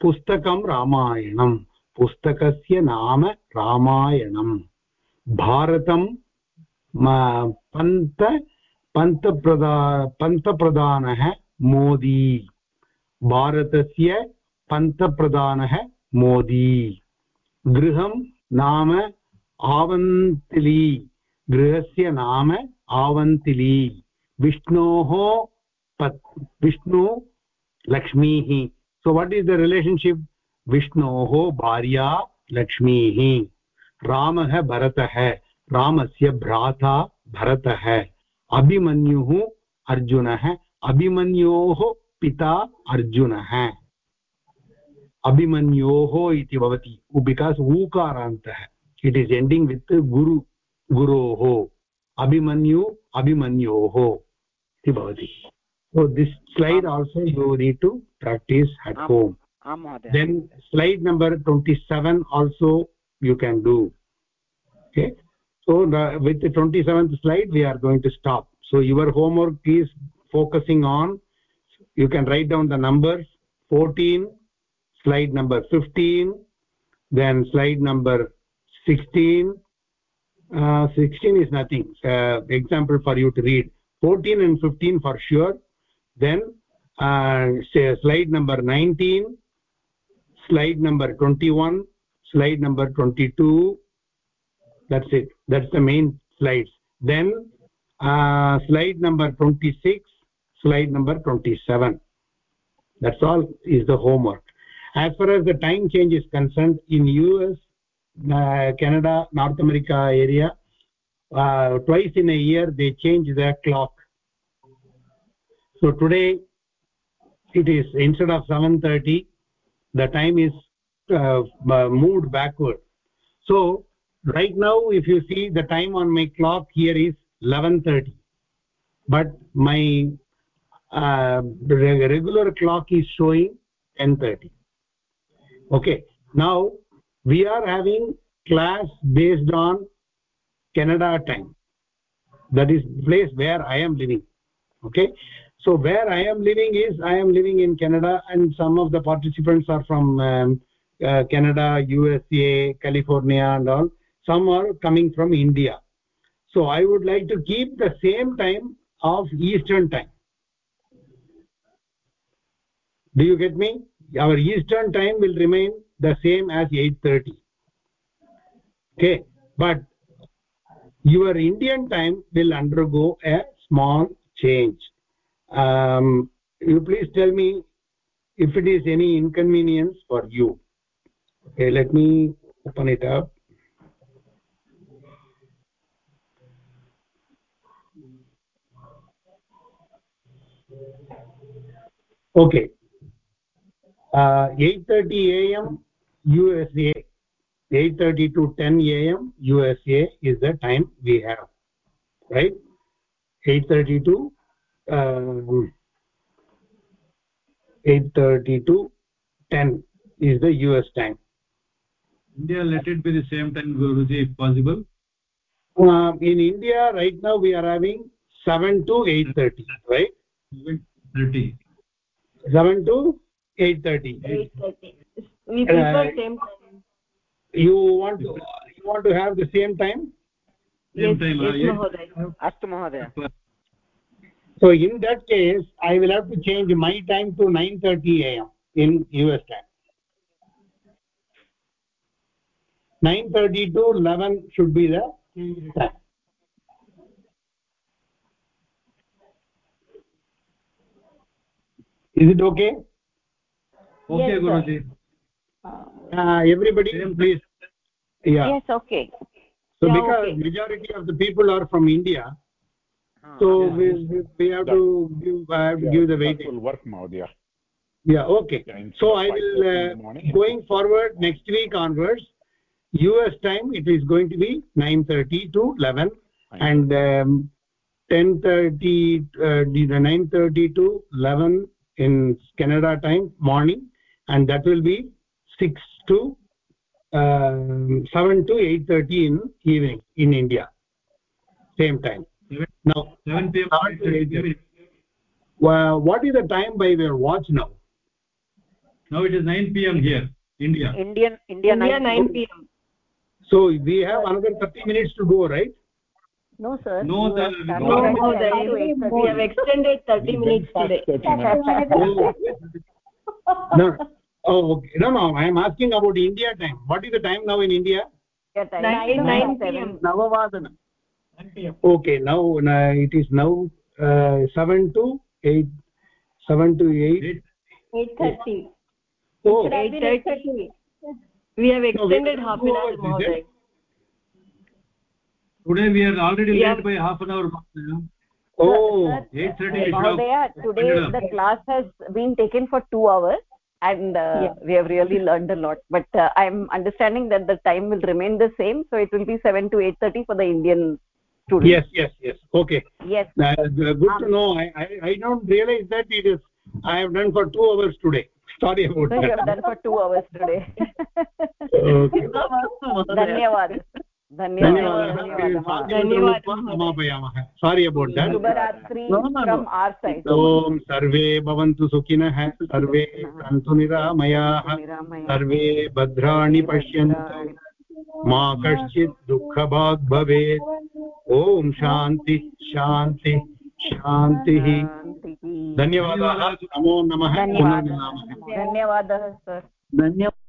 A: पुस्तकं रामायणं पुस्तकस्य नाम रामायणं भारतं पन्त पन्तप्रधा पन्तप्रधानः मोदी। भारतस्य पन्तप्रधानः मोदी। गृहं नाम आवन्तिली। गृहस्य नाम आवन्तिली विष्णोः पत्, विष्णु लक्ष्मीः। So what is the relationship? विष्णोः भार्या लक्ष्मीः। रामः भरतः, रामस्य भ्राता भरतः। अभिमन्युः अर्जुनः, अभिमन्योः पिता अर्जुनः। अभिमन्योः इति भवति बिकास् ऊकारान्तः। इट् इस् एण्डिङ्ग् वित् गुरु, गुरोः। abhimanyu abhimanyoh iti bhavati so this slide also you need to practice at home. then slide number 27 also you can do okay? So the, with the 27th slide we are going to stop. So your homework is focusing on you can write down the numbers 14 slide number 15 then slide number 16 uh, 16 is nothing. Uh, example for you to read. 14 and 15 for sure. Then uh, slide number 19 slide number 21 slide number 22 that's it. That's the main slides. Then uh, slide number 26 slide number 27 that's all is the homework. As far as the time change is concerned in us canada north america area uh, twice in a year they change their clock. So today it is instead of 7:30 the time is uh, moved backward. So right now if you see the time on my clock here is 11:30 but my uh, regular clock is showing 10:30 okay. Now we are having class based on canada time. That is place where i am living. Okay? So where i am living is i am living in canada and some of the participants are from um, uh, canada usa california and all. Some are coming from india. So i would like to keep the same time of eastern time. Do you get me? Our eastern time will remain the same as 8:30 okay but your indian time will undergo a small change. Um, you please tell me if it is any inconvenience for you. Okay let me open it up. Okay. Uh, 8:30 am usa 8:30 to 10 am usa is the time we have right? 8:30 to um, 8:30 to 10 is the us time.
C: India let it be the same time guruji if possible.
A: Uh, in india right now we are having 7 to 8:30 right?
C: 30
A: 7 to 8:30
J: 8:30 we prefer
A: uh,
J: same time.
A: You want to you want to have the same time?
C: Same
J: yes,
C: time yes, uh,
J: yes. mahoday
A: so in that case i will have to change my time to 9:30 am in us time. 9:30 to 11 should be the time. Is it okay?
C: Okay
O: yes, guruji. sir
C: guruji
A: uh, everybody please. Yeah.
O: Yes okay.
A: So
O: Yeah,
A: because
O: okay.
A: majority of the people are from india so
C: yes,
A: we, we, we have to give I have to
E: Yeah,
A: give the
E: that
A: weighting
E: will work Mahodaya.
A: yeah. Okay.
E: Yeah, instead
A: so i will uh, going forward next week onwards us time it is going to be 9:30 to 11 and um, 10:30 uh, the 9:30 to 11 in canada time morning and that will be 6 to um, 7 to 8:30 in evening in india. Same time. Now
C: 7 pm
A: 7 to 8:30. Well, what is the time by your watch now?
C: Now it is 9 pm here india.
L: Indian india,
P: india 9 pm
A: so we have another 30 minutes to go right?
O: No sir.
C: No, sir,
O: have started
C: no,
P: no
O: at
P: Mahoday.
O: 10 to 8:30.
P: we have extended 30 minutes today.
E: 30 minutes.
A: no Oh, okay. no, no, I am asking about India time. What is the time now in India?
P: 9, 9 p.m.
A: Okay, now, it is now uh, 7 to 8. 7 to 8.
P: 8.30.
A: Oh.
P: 8.30. We have extended
A: no,
P: half an hour
A: more.
C: Today we are already
P: we
C: late by half an hour.
A: Oh,
C: 8.30.
O: Today the class has been taken for two hours and uh,
P: yeah.
O: we have really learned a lot. But uh, i'm understanding that the time will remain the same. So it will be 7 to 8:30 for the indian students.
A: Yes yes yes. Okay.
O: Yes.
A: Uh, good um, to know I, I, I don't realize that it is i have done for 2 hours today. Sorry about
O: so that. you have done for 2 hours today.
A: Okay. Dhanyawad समापयामः सारी अबौट् दट् ॐ सर्वे भवन्तु सुखिनः सर्वे सन्तु निरामयाः सर्वे भद्राणि पश्यन्तु मा कश्चित् दुःखभाग् भवेत् ॐ शान्ति शान्ति शान्तिः धन्यवादाः नमो नमः
O: धन्यवादः
Q: धन्यवादः